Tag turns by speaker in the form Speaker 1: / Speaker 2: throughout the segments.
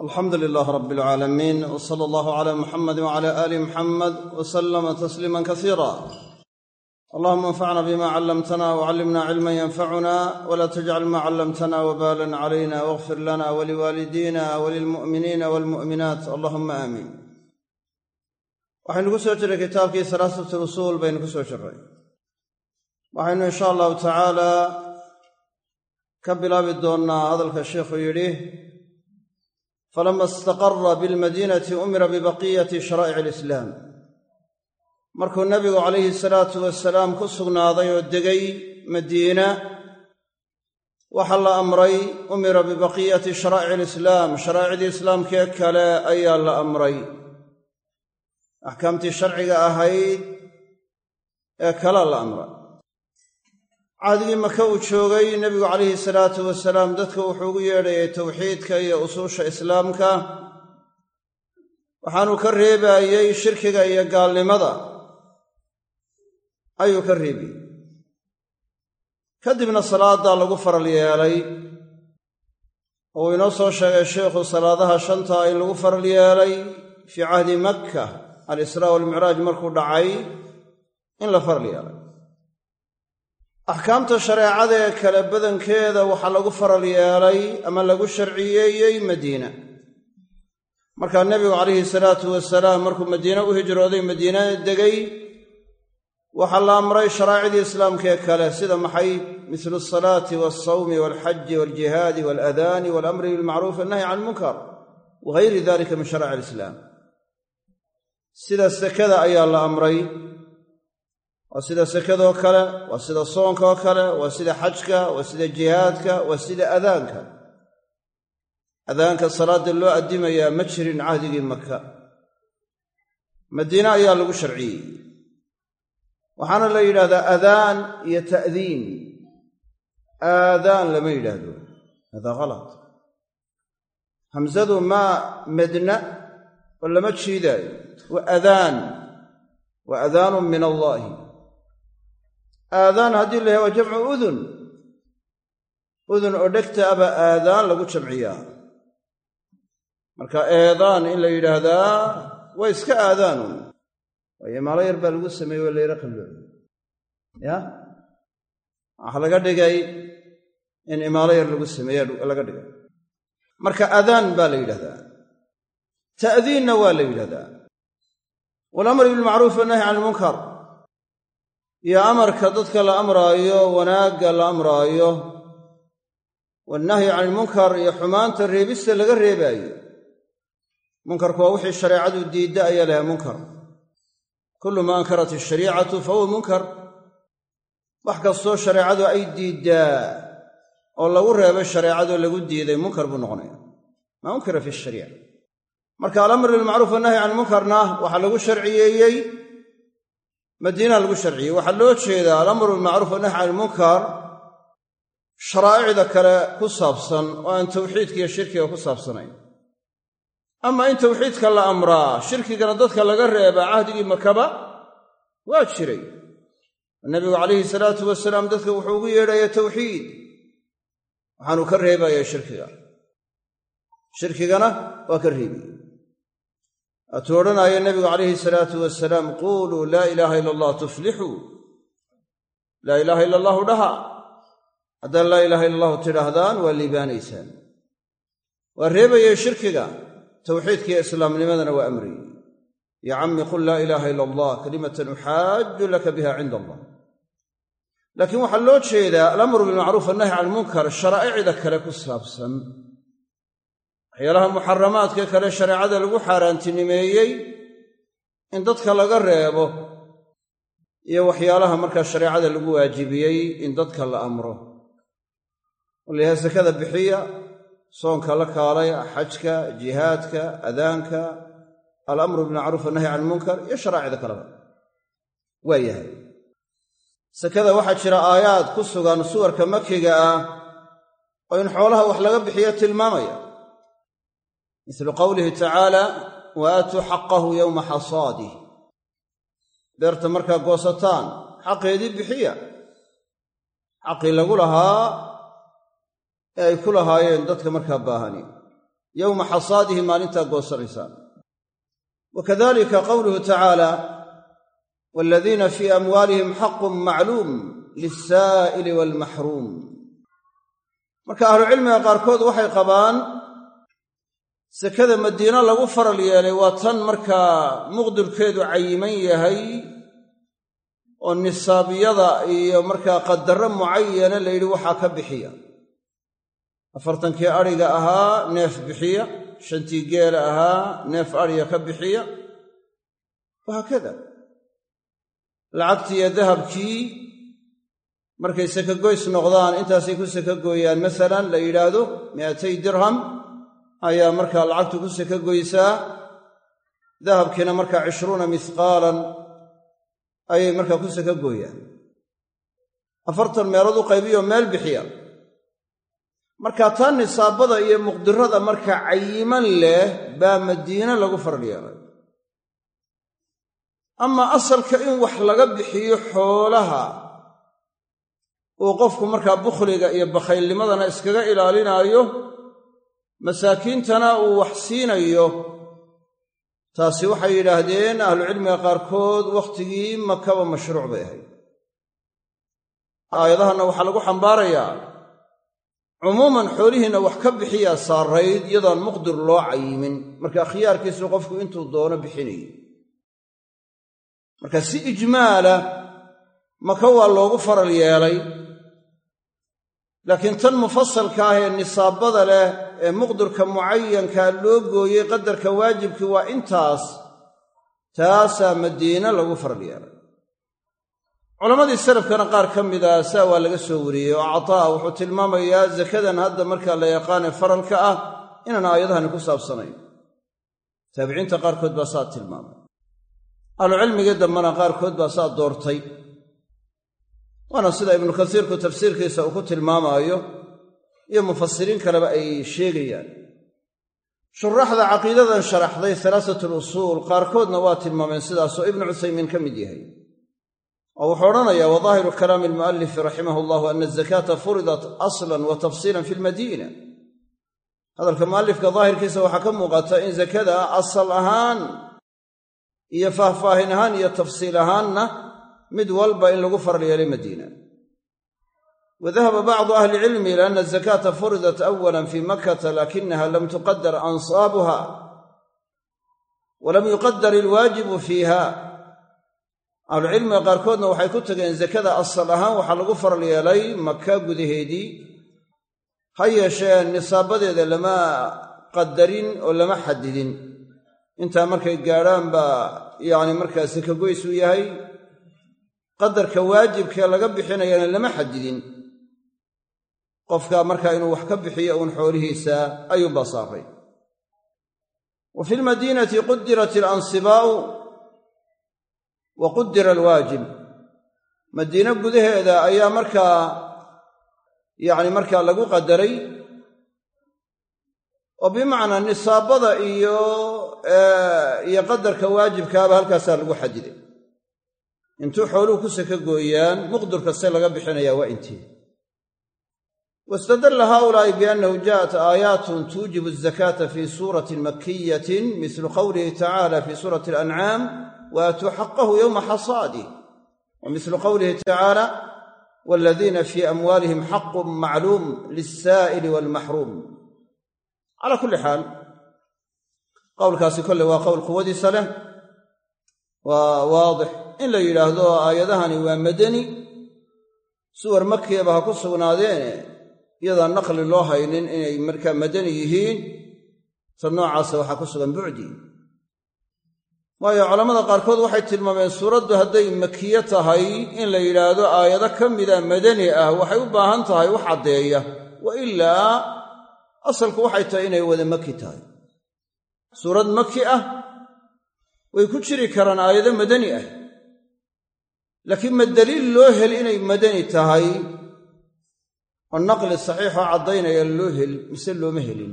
Speaker 1: alxamdu lilaah rab alcaalamiin w sala allahu cala muxamadi wcala aali muxamed w salama tasliima kasiira allahuma anfacna bima callamtana wcallimna cilman yanfacuna wla tajcal ma callamtana wbalan calayna wاغfir lana waliwaalidina walilmu'miniina walmu'minaat allahuma aamiin waxaynu ku soo jiray kitaabkii salaasat usuul baynu ku soo jiray. Waxaynu insha allahu tacaala ka bilaabi doonnaa hadalka sheikhu yidhi falama istaqara bilmadiinati umira bibaqiyati sharaa'ic alislaam markuu nebigu calayhi salaatu wasalaam ku sugnaaday oo degay madiina waxaa la amray umira bibaqiyati sharaa'ic alislaam sharaa'icdii islaamkee kale ayaa la amray axkaamtii sharciga ahayd ee kalea la amray cahdigii maka uu joogay nebigu calayhi salaatu wasalaam dadka wuxuu ugu yeedhayay towxiidka iyo usuusha islaamka. Waxaanuu ka reebaayey shirkiga iyo gaalnimada. Ayuu ka reebayey kadibna salaaddaa lagu faral yeelay. Oo uu inoo soo sheegay sheikhu salaadaha shantaa in lagu faral yeelay fii cahdi makka alisraa walmicraaj markuu dhacay in la faral yeelay axkaamta shareecada ee kale badankeeda waxaa lagu faral yeelay ama lagu sharciyeeyey madiina. Markaa nebigu calayhi salaatu wasalaam markuu madiine u hijrooday madiina degay waxaa la amray sharaacidii islaamkaee kale sida maxay? Mislu alsalaati walsawmi walxaji waljihaadi waalaadaani walamri bilmacruuf walnahyi can ilmunkar wagayri dalika min sharaa'ic alislaam. Sida sekada ayaa la amray waa sida sekadoo kale waa sida soonkaoo kale waa sida xajka waa sida jihaadka waa sida adaanka adaanka salaadda loo addimayaa ma jirin cahdigii maka madiine ayaa lagu sharciyey. Waxaana la yidhahdaa adaan iyo ta'diin. Aadaan lama yidhaahdo. Hada khalat hamsadu maa medna oo lama jiidaayo. Wa adaan wa adaanun min allaahi aadaan haddii la waa jamcu udun udun oo dhegta aba aadaan lagu jamciyaa. Marka eedaan in la yidhaahdaa waa iska aadaanun waayo maalo yar baa lagu sameeyey waa layra qallo ya? Waxaa laga dhigay in imaalo yar lagu sameeye laga dhigay. Marka adaan baa la yidhahdaa ta'diinna waa la yidhahdaa walamri bilmacruuf wannahyi can ilmunkar iyo amarka dadka la amraayo wanaagga la amraayo wannahyi can ilmunkar iyo xumaanta reebista laga reebaayo. Munkarku waa wixii shareecadu diidda ayaa lahay munkar. Kullu ma ankarat ishariicatu fa huwa munkar. Wax kastoo shareecadu ay diiddaa oo lagu reebay shareecadoo lagu diiday munkar buu noqonaya maa unkira fi shariica marka alamr bilmacruuf wannahyi can ilmunkarna waxaa lagu sharciyeeyey madiina lagu sharciyey. Waxaa loo jeedaa alamru bilmacruuf wannahyi can ilmunkar sharaa'icda kale ku saabsan oo aan tawxiidka iyo shirkiga ku saabsanayn. Ama in tawxiidka la amraa shirkigana dadka laga reebaa cahdigii makaba waa jiray. Nabigu calayhi salaatu wasalaam dadka wuxuu ugu yeedhaya tawxiid. Waxaanuu ka reebaya shirkiga. Shirkigana waa ka reebiye waatuu odhanaayo nebigu calayhi salaatu wasalaam quuluu laa ilaaha ila allah tuflixuu. Laa ilaaha ila allahu dhaha haddaad laa ilaaha ila allahu tidhaahdaan waa liibaanaysaan. Waa reebayey shirkiga tawxiidkiiyo islaamnimadana waa amriyey ya cammi qul laa ilaaha ila allah kalimatan uxaaju laka biha cinda allah. Laakiin waxaa loo jeedaa alamru bilmacruuf annahyi can ilmunkar sharaa'icda kale ku saabsan waxyaalaha muxaramaadka kale shareecada lagu xaaraantinimeeyey in dadka laga reebo iyo waxyaalaha markaa shareecada lagu waajibiyey in dadka la amro. Walayaha sakada bixiya soonka la kaalaya xajka jihaadka adaanka alamru bilmacruuf annahyi can ilmunkar iyo sharaa'icda kaleba. Waa yahay. Sakada waxaa jira aayaad ku sugan suwarka makiga ah oo in xoolaha wax laga bixiyo tilmaamaya mislu qowlihi tacaala wa aatuu xaqahu yowma xasaadih beerta markaa goosataan xaqeedii bixiya. Xaqii lagu lahaa ee ay ku lahaayeen dadka markaa baahani. Yowma xasaadihi maalintaa goosanaysaan wa kadalika qowluhu tacaala waladiina fii amwaalihim xaqun macluum lisaa'ili waalmaxruum marka ahlucilmiga qaarkood waxay qabaan sekada madiino lagu faral yeelay waa tan markaa muqdirkeedu cayiman yahay oo nisaabiyada iyo markaa qadarro mucayana la yidhi waxaa ka bixiya. Afartankii adhiga ahaa neef bixiya. Shantii geela ahaa neef adhiga ka bixiya. Wahaakada lacagtii iyo dahabkii markay sakagoys noqdaan intaasay ku saka gooyaan masalan la yidhaahdo mi'atay dirham ayaa markaa lacagtu ku saka goysaa dahabkiina markaa cishruuna mihqaalan ayay markaa ku saka gooyaan. Afartan meelood u qaybiyo meel bixiya. Marka taa nisaabada iyo muqdirada marka cayiman leh baa madiine lagu yeelay ama asalka in wax laga bixiyo xoolaha uu qofku markaa bukhliga iyo bakhaylnimadana iskaga ilaalinaayo masaakiintana uu wax siinayo. Taasi waxay yidhaahdeen ahlucilmiga qaarkood wakhtigii makaba mashruuc bay ahayd. Aayadahanna waxaa lagu xambaarayaa cumuuman xoolihiinna wax ka bixiyaa saarayd iyadaan muqdir loo cayimin marka khiyaarkiisu qofku intuu doono bixinayo marka si ijmaala maka waa loogu faral yeelay laakiin tan mufasalka ah ee nisaabada leh ee muqdirka mucayankaa loo gooyey qadarka waajibkii waa intaas taasaa madiine lagu faral yeelay. Culammadii salafkana qaar ka mida saa waa laga soo wariyey oo cataa wuxuu tilmaamayaa zakadan hadda markaa la yaqaanee faralka ah inaan aayadahani ku saabsanayn. Taabiciinta qaarkood baa saa tilmaamay. Ahlucilmigii dambena qaarkood baa saa doortay waana sida ibnu kasiirku tafsiirkiisa uu ku tilmaamaayo iyo mufasiriin kaleba ay sheegayaan. Shuraxda caqiidadan sharaxday halaasatul usuul qaarkoodna waa tilmaameen sidaasoo ibnu cuthaymiin ka mid yahay. Oo wuxuu odhanayaa wa daahiru kalaami almu'alifi raximah allahu ana azakaata furidat aslan wa tafsiilan fi lmadiina hadalka mu'alifka daahirkiisa waxaa ka muuqata in zakada asal ahaan iyo faahfaahin ahaan iyo tafsiil ahaanna mid walba in lagu faral yeelay madiina. Wa dahaba bacdu ahli cilmi ila ana azakaata furidat awalan fii makkata laakinaha lam tuqadar ansaabuha walam yuqadar ilwaajibu fiiha ahlucilmiga qaarkoodna waxay ku tageen zakada asal ahaan waxaa lagu faral yeelay maka gudaheedii ha yeeshee nisaabadeeda lama qadarin oo lama xadidin intaa markay gaadhaan baa yacni markaa sakagoys u yahay qadarka waajibkee laga bixinayana lama xadidin. Qofka markaa inuu wax ka bixiyo uun xoolihiisa ayuunbaa saaray wa fi lmadiinati qudirat alansibaa'u wa qudira alwaajib madiine gudaheeda ayaa markaa yacni markaa lagu qadaray oo bimacnaa nisaabada iyo iyo qadarka waajibkaaba halkaasaa lagu xadiday intuu xooluhu ku saka gooyaan muqdir kaste laga bixinayaa waa intii. wastadalla haulaa'i biannahu ja'at aayaatun tuujibu azakaata fii suuratin makiyatin mislu qowlihi tacaala fii suurati alancaam waatuu xaqahu yowma xasaadih wa mislu qowlihi tacaala waladiina fii amwaalihim xaqun macluum lisaa'ili waalmaxruum calaa kulli xaal qowlkaasi kolley waa qowl quwadiisa leh waa waadix in la yidhaahdo aayadahani waa madani. Suwar makiyaba ha ku sugnaadeene iyadaan naqli loo haynin inay markaa madani yihiin ta noocaasa waxaa ku sugan bucdi waayo culammada qaarkood waxay tilmaameen suuraddu hadday makiye tahay in la yidhaahdo aayado ka mida madani ah waxay u baahan tahay wax caddeeya. Wa ilaa asalku waxay tahay inay wada maki tahay. Suurad maki ah way ku jiri karaan aayado madani ah laakiin ma daliil loo hel inay madani tahay oo naqli saxiixoo caddaynaya loo hel mise looma helin.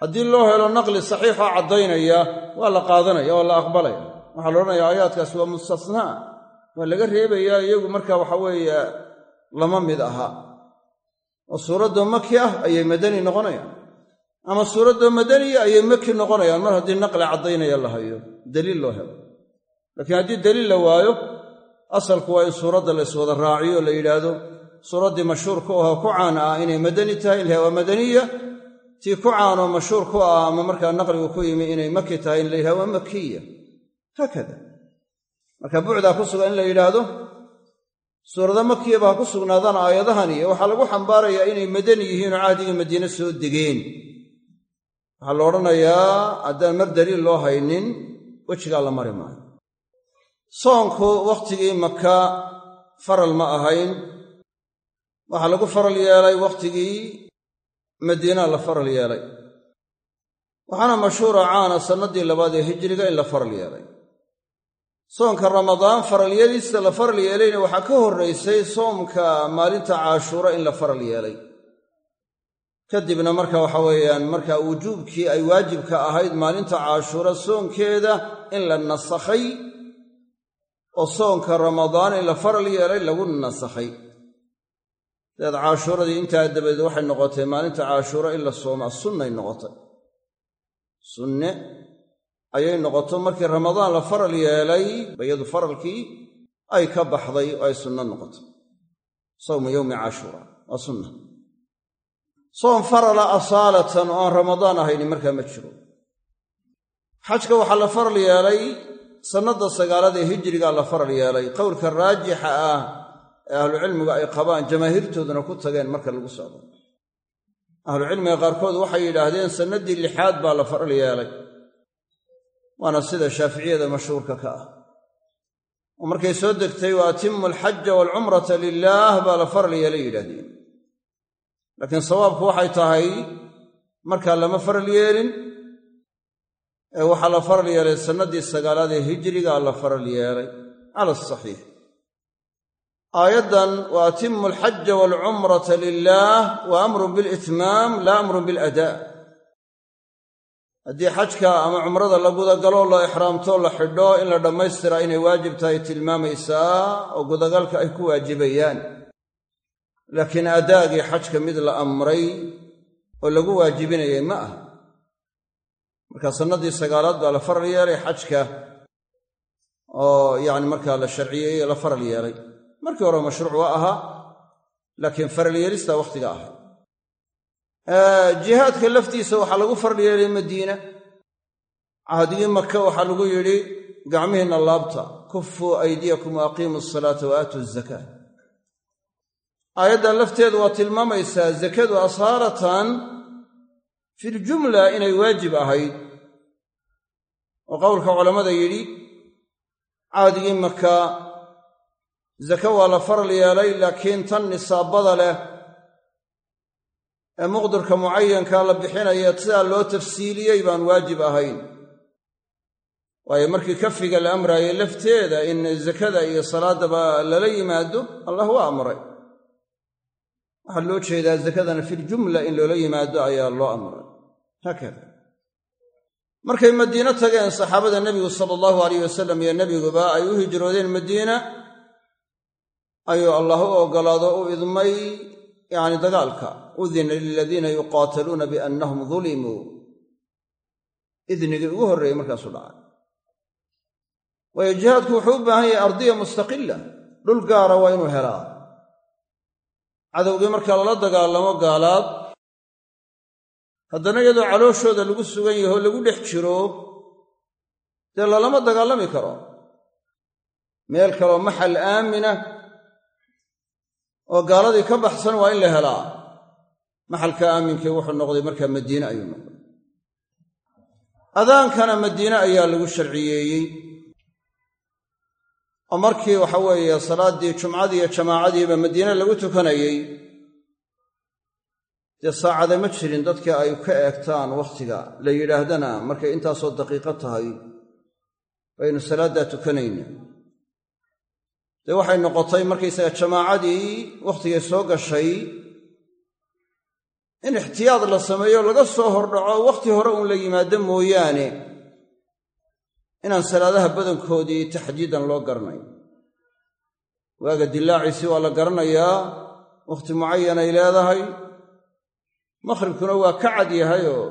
Speaker 1: Haddii loo helo naqli saxiixoo caddaynaya waa la qaadanaya waa la aqbalaya. Waxaa la odhanaya aayaadkaasi waa mustasnaa. Waa laga reebayaa iyagu marka waxa weeye lama mid aha. Oo suuradda maki ah ayay madani noqonayaan. Ama suuraddoo madaniya ayay maki noqonayaan mar haddii naqli caddaynaya la hayo daliil loo helo. Laakiin haddii daliil la waayo asalku waa in suuradda la iswada raaciyo la yidhaahdo suuraddii mashhuur ku ahoo ku caan ah inay madani tahay la waa madaniya. Tii ku caanoo mashhuur ku ah ama markaa naqligu ku yimi inay maki tahay in la yidhahdo waa makiya. Haakada. Marka bucdaa ku sugan in la yidhaahdo suurada makiyaba ha ku sugnaadaan aayadahani waxaa lagu xambaarayaa inay madani yihiinoo cahdigii madiine soo degeen. Waxaa la odhanayaa haddaan mar daliil loo haynin wejigaa la mari maayo soonku wakhtigii maka faral ma ahayn. Waxaa lagu faral yeelay wakhtigii madiina la faral yeelay. Waxaana mashhuura caana sannaddii labaad ee hijiriga in la faral yeelay. Soonka ramadaan faralyadiisa la faral yeelayna waxaa ka horraysay soomka maalinta caashuura in la faral yeelay. Kadibna marka waxa weeyaan marka wujuubkii ay waajibka ahayd maalinta caashuura soonkeeda in la nasakhay oo soonka ramadaan in la faral yeelay lagu nasakhay dabeed caashuuradii intaa dabadeed waxay noqotay maalinta caashuura in la soomaa sunnay noqotay. Sunne ayay noqoto markii ramadaan la faral yeelay bayadu faralkii ay ka baxday oo ay sunno noqotay. Sawmu yowmi caashuura waa sunna. Soom farala asaalatan oo aan ramadaan ahayni markaa ma jiro. Xajka waxaa la faral yeelay sannadda sagaalaad ee hijirigaa la faral yeelay. Qowlka raajixa ah ee ahlucilmigu ay qabaan jamaahiirtooduna ku tageen marka lagu socdo. Ahlucilmiga qaarkood waxay yidhaahdeen sannaddii lixaad baa la faral yeelay. Waana sida shaaficiyada mashhuurka ka ah. Oo markay soo degtay wa atimu alxaja waalcumrata lilaah baa la faral yeelay yidhahdeen laakiin sawaabku waxay tahay markaa lama faral yeelin ee waxaa la faral yeelay sannaddii sagaalaad ee hijirigaa la faral yeelay cala asaxiix aayaddan wa atimu alxaja waalcumrata lilaah wa amrun bilitmaam laa amrun biladaa haddii xajka ama cumrada la gudagalo la ixraamto la xidho in la dhammaystiraa inay waajib tahay tilmaamaysaa oo gudagalka ay ku waajibayaan. Laakiin adaagii xajka mid la amray oo lagu waajibinayay ma aha marka sannaddii sagaalaad baa la faral yeelay xajka oo yacni markaa la sharciyeeye la faral yeelay. Markii hore mashruuc waa ahaa laakiin faral yeelistaa wakhtiga ahay jihaadka laftiisa waxaa lagu faral yeelay madiina. Cahdigii maka waxaa lagu yidhi gacmihiinna laabta kufuu aydiyakum wa aqiimu asalaata wa aatuu azakaa aayaddan lafteedu waa tilmaamaysaa zakadu asaalatan filjumla inay waajib ahayd oo qowlka culammada yidhi cahdigii maka zake waa la faral yeelay laakiin tan nisaabada leh ee muqdirka mucayankaa la bixinaya sidaa loo tafsiiliyey baan waajib ahayn. Waayo markii kafiga la amraayay lafteeda in zakada iyo salaadaba lala yimaado allah waa amray. Waxaa loo jeedaa zakadana filjumla in loola yimaado ayaa loo amray. Haakada markay madiino tageen saxaabada nebigu sala allahu alayh wasalam iyo nebiguba ay u hijroodeen madiina ayuu allah u oggolaado u idmay yacni dagaalka. Udina liladiina yuqaataluuna biannahum dulimuu idnigii ugu horreeyey markaasuu dhacay. Waayo jihaadku wuxuu u baahan yahay ardiya mustaqila dhul gaara waa inuu helaa. Cadowgii marka lala dagaalamo gaalaad haddana iyadoo calooshooda lagu sugan yaho lagu dhex jiro dee lalama dagaalami karo. Meel kaloo maxal aamina oo gaaladii ka baxsan waa in la helaa. Maxalka aaminkii wuxuu noqday markaa madiine ayuu noqday. Adaankana madiine ayaa lagu sharciyeeyey. Oo markii waxa weeye salaaddii jumcadii iyo jamaacadiiba madiine lagu tukanayey dee saacada ma jirin dadkii ay ka eegtaan wakhtiga la yidhaahdana markay intaasoo daqiiqo tahay baynu salaaddaa tukanayna. Dee waxay noqotay markaysaga jamaacadii wakhtigay soo gashay in ixtiyaad la sameeyo laga soo hordhaco wakhti hore uun la yimaado mooyaane inaan salaadaha badankoodii taxdiidan loo garanay waaga dilaaciisii waa la garanayaa wakhti mucayanay leedahay maqhribkuna waa ka cad yahay oo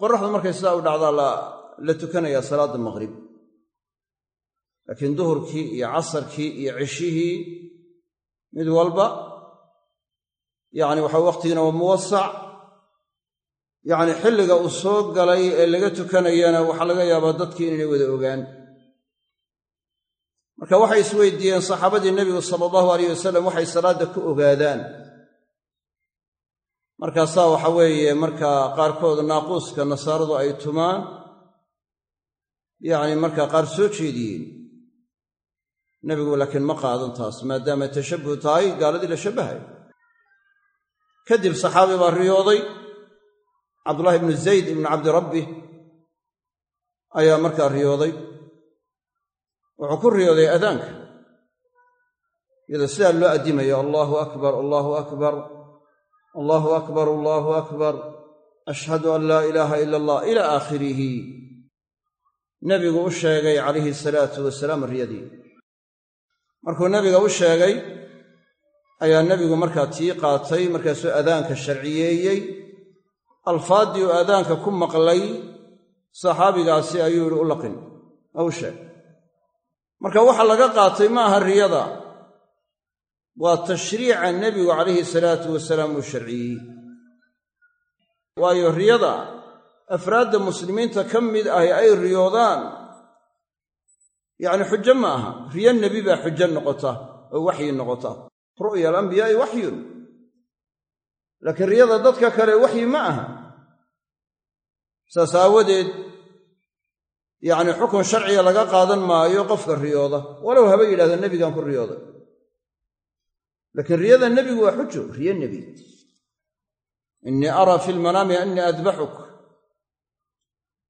Speaker 1: qoraxdu markay sidaa u dhacdaa la tukanayaa salaadda maqhrib. Laakiin duhurkii iyo casarkii iyo ceshihii mid walba yacni waxa wakhtigiina waa muwasac yacni xilliga uu soo galay ee laga tukanayana waxaa laga yaabaa dadkii inaynay wada ogaan. Marka waxay isweydiiyeen saxaabadii nebigu sala allahu alayh wasalam waxay salaadda ku ogaadaan markaasaa waxa weeye markaa qaarkood naaquuska nasaaradu ay tumaan yacni markaa qaar soo jeediyeen nebigu laakiin ma qaadan taas maadaama tashabbuh tahay gaaladii la shabbahayo kadib saxaabi baa riyooday cabdullaahi ibnu zayd ibnu cabdirabbi ayaa markaa riyooday. Wuxuu ku riyooday adaanka iyadoo sidaa loo addimayo allaahu akbar allaahu akbar allaahu akbar allaahu akbar. Ashhadu an laa ilaaha ila allah ilaa aakhirihi nebigu u sheegay calayhi salaatu wasalaam riyadii markuu nebiga u sheegay ayaa nebigu markaa tii qaatay markaasuu adaanka sharciyeeyey. Alfaaddii uu aadaanka ku maqlay saxaabigaasi ayuu yidhi u laqin oo u sheeg. Marka waxa laga qaatay ma aha riyada waa tashriica nebigu calayhi salaatu wasalaam uu sharciyey. Waayo riyada afraadda muslimiinta ka mid ahi ay riyoodaan yacni xujo ma aha. Riyo nebi baa xujo noqota oo waxyi noqota. Ru'ya alambiyaa'i waxyun laakiin riyada dadka kale waxyi ma aha. Saas aawadeed yacni xukun sharciga laga qaadan maayo qofka riyooda. Walow haba yidhahdo nebigaan ku riyooday laakiin riyada nebigu waa xujo riyo nebi. Innii araa fi lmanaami annii adbaxuk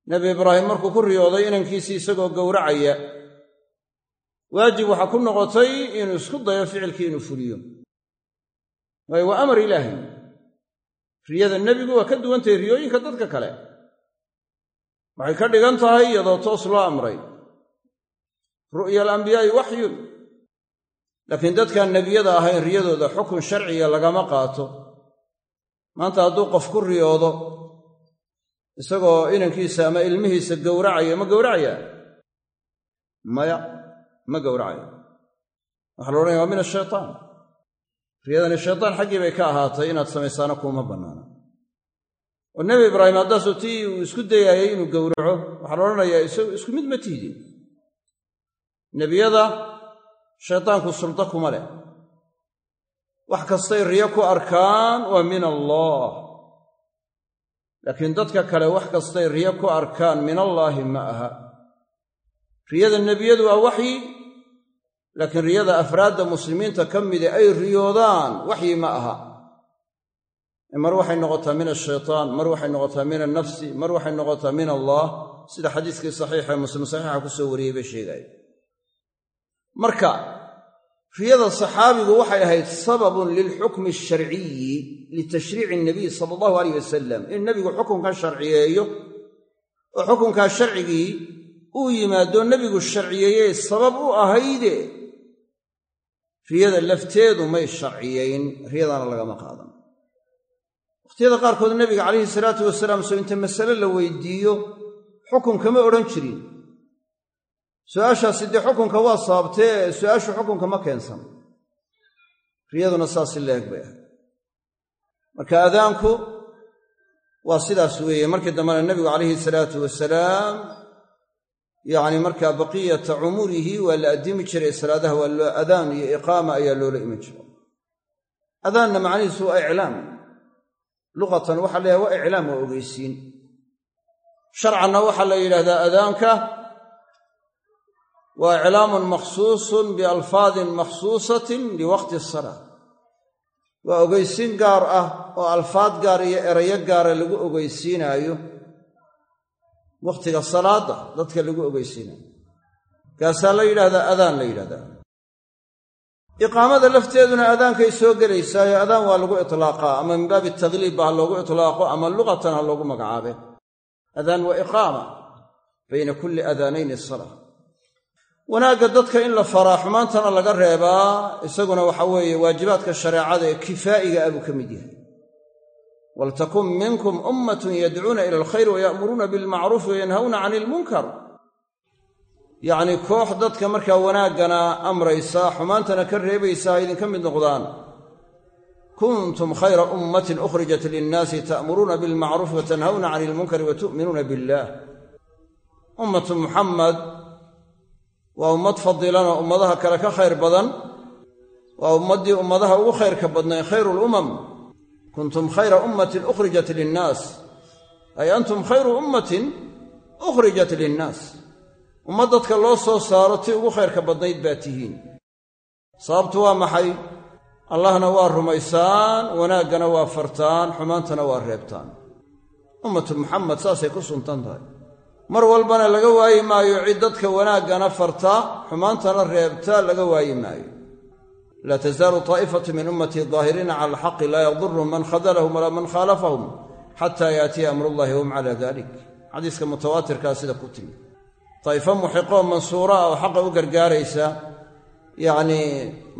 Speaker 1: nebi ibraahim markuu ku riyooday inankiisii isagoo gowracaya waajib waxaa ku noqotay inuu isku dayo ficilkii inuu fuliyo. Waayo waa amar ilaahay. Riyada nebigu waa ka duwantahay riyooyinka dadka kale. Waxay ka dhigan tahay iyadoo toos loo amray. Ru'ya alambiyaa'i waxyun laakiin dadkaan nebiyada ahayn riyadooda xukun sharciga lagama qaato. Maanta hadduu qof ku riyoodo isagoo inankiisa ama ilmihiisa gowracaya ma gowracaya? Maya ma gowracaya. Waxaa la odhanaya waa min ashaytaan riyadani shaytaan xaggii bay ka ahaatay inaad samaysaana kuuma bannaana. Oo nebi ibraahim haddaasuu tii uu isku dayaayay inuu gowraco waxaa la odhanayaa isku mid ma tihdin nebiyada shaytaanku suldo kuma leh. Wax kastay riyo ku arkaan waa min allah. Laakiin dadka kale wax kastay riyo ku arkaan min allaahi ma aha. Riyada nebiyadu waa waxyi laakiin riyada afraadda muslimiinta ka midi ay riyoodaan waxyi ma aha. Mar waxay noqotaa min ashaytaan mar waxay noqotaa min annafsi mar waxay noqotaa min allah. Sida xadiiskii saxiixa muslim saxiixa ku soo wariyey bay sheegaya marka riyada saxaabigu waxay ahayd sababun lilxukmi alsharciyi litashriici nabiy sala allahu alayh wasalam in nebigu xukunkan sharciyeeyo oo xukunkaa sharcigii uu yimaado nebigu sharciyeeyey sabab u ahayde riyada lafteedu may sharciyayn riyadana lagama qaadan. Wakhtiyada qaarkood nebiga calayhi salaatu wasalaam soo inta masale la weydiiyo xukun kama odhan jirin su'aashaasi dee xukunka waa sababtee su'aashu xukunka ma keensan. Riyaduna saasi leeg bay. Ahay marka adaanku waa sidaas weeye. Markii dambena nebigu calayhi salaatu wasalaam yacni markaa baqiyata cumurihi waa la addimi jiray salaadaha waa loo adaan iyo iqaama ayaa loola iman jiray. Adaanna macnihiisu waa iclaam. Luqatan waxaa la yidhahda waa iclaam waa ogeysiin. Sharcanna waxaa la yidhahdaa adaanka waa iclaamun makhsuusun bialfaadin makhsuusatin liwaqti asalaa waa ogeysiin gaar ah oo alfaad gaar iyo erayo gaara lagu ogeysiinaayo wakhtiga salaadda dadka lagu ogeysiinaayo. Kaasaa la yidhahdaa adaan la yidhahdaa iqaamada lafteeduna adaankay soo gelaysaayo adaan waa lagu itlaaqaa ama min baabi tagliib ba ha loogu itlaaqo ama luqatan ha loogu magacaabe adaan waa iqaama bayna kulli adaanayni salaa wanaagga dadka in la faraa xumaantana laga reebaa isaguna waxa weeye waajibaadka shareecada ee kifaa'iga ah buu ka mid yahay. Waltakun minkum ummatun yadcuuna ila alkhayr waya'muruuna bilmacruufi wayanhawna cani ilmunkar yacnii koox dadka markaa wanaaggana amraysa xumaantana ka reebaysa ha idinka mid noqdaan. Kuntum khayra ummatin ukhrijat linnaasi ta'muruuna bilmacruufi watanhawna cani ilmunkari wa tu'minuuna billaah ummatu muxamed waa ummad fadilanoo ummadaha kale ka khayr badan. Waa ummaddii ummadaha ugu khayrka badnay khayru lumam kuntum khayra ummatin ukhrijat linnaas. Ay antum khayru ummatin ukhrijat linnaas. Ummad dadka loo soo saaro tii ugu khayrka badnayd baa tihiin. Sababtu waa maxay? Allahna waa rumaysaan wanaaggana waa fartaan xumaantana waa reebtaan. Ummatu muxamed saasay ku suntan tahay mar walbana laga waayi maayo cid dadka wanaaggana farta xumaantana reebta laga waayi maayo. Laa tasaalu taa'ifatu min ummatii daahiriina cala alxaqi laa yadurhum man khadalahum walaa man khaalafahum xataa yaatiya amrullahi wahum cala dalik xadiiska mutawaatirkaa sida ku timi. Daa'ifo muxiqoo mansuura ah oo xaqa u gargaaraysa yacnii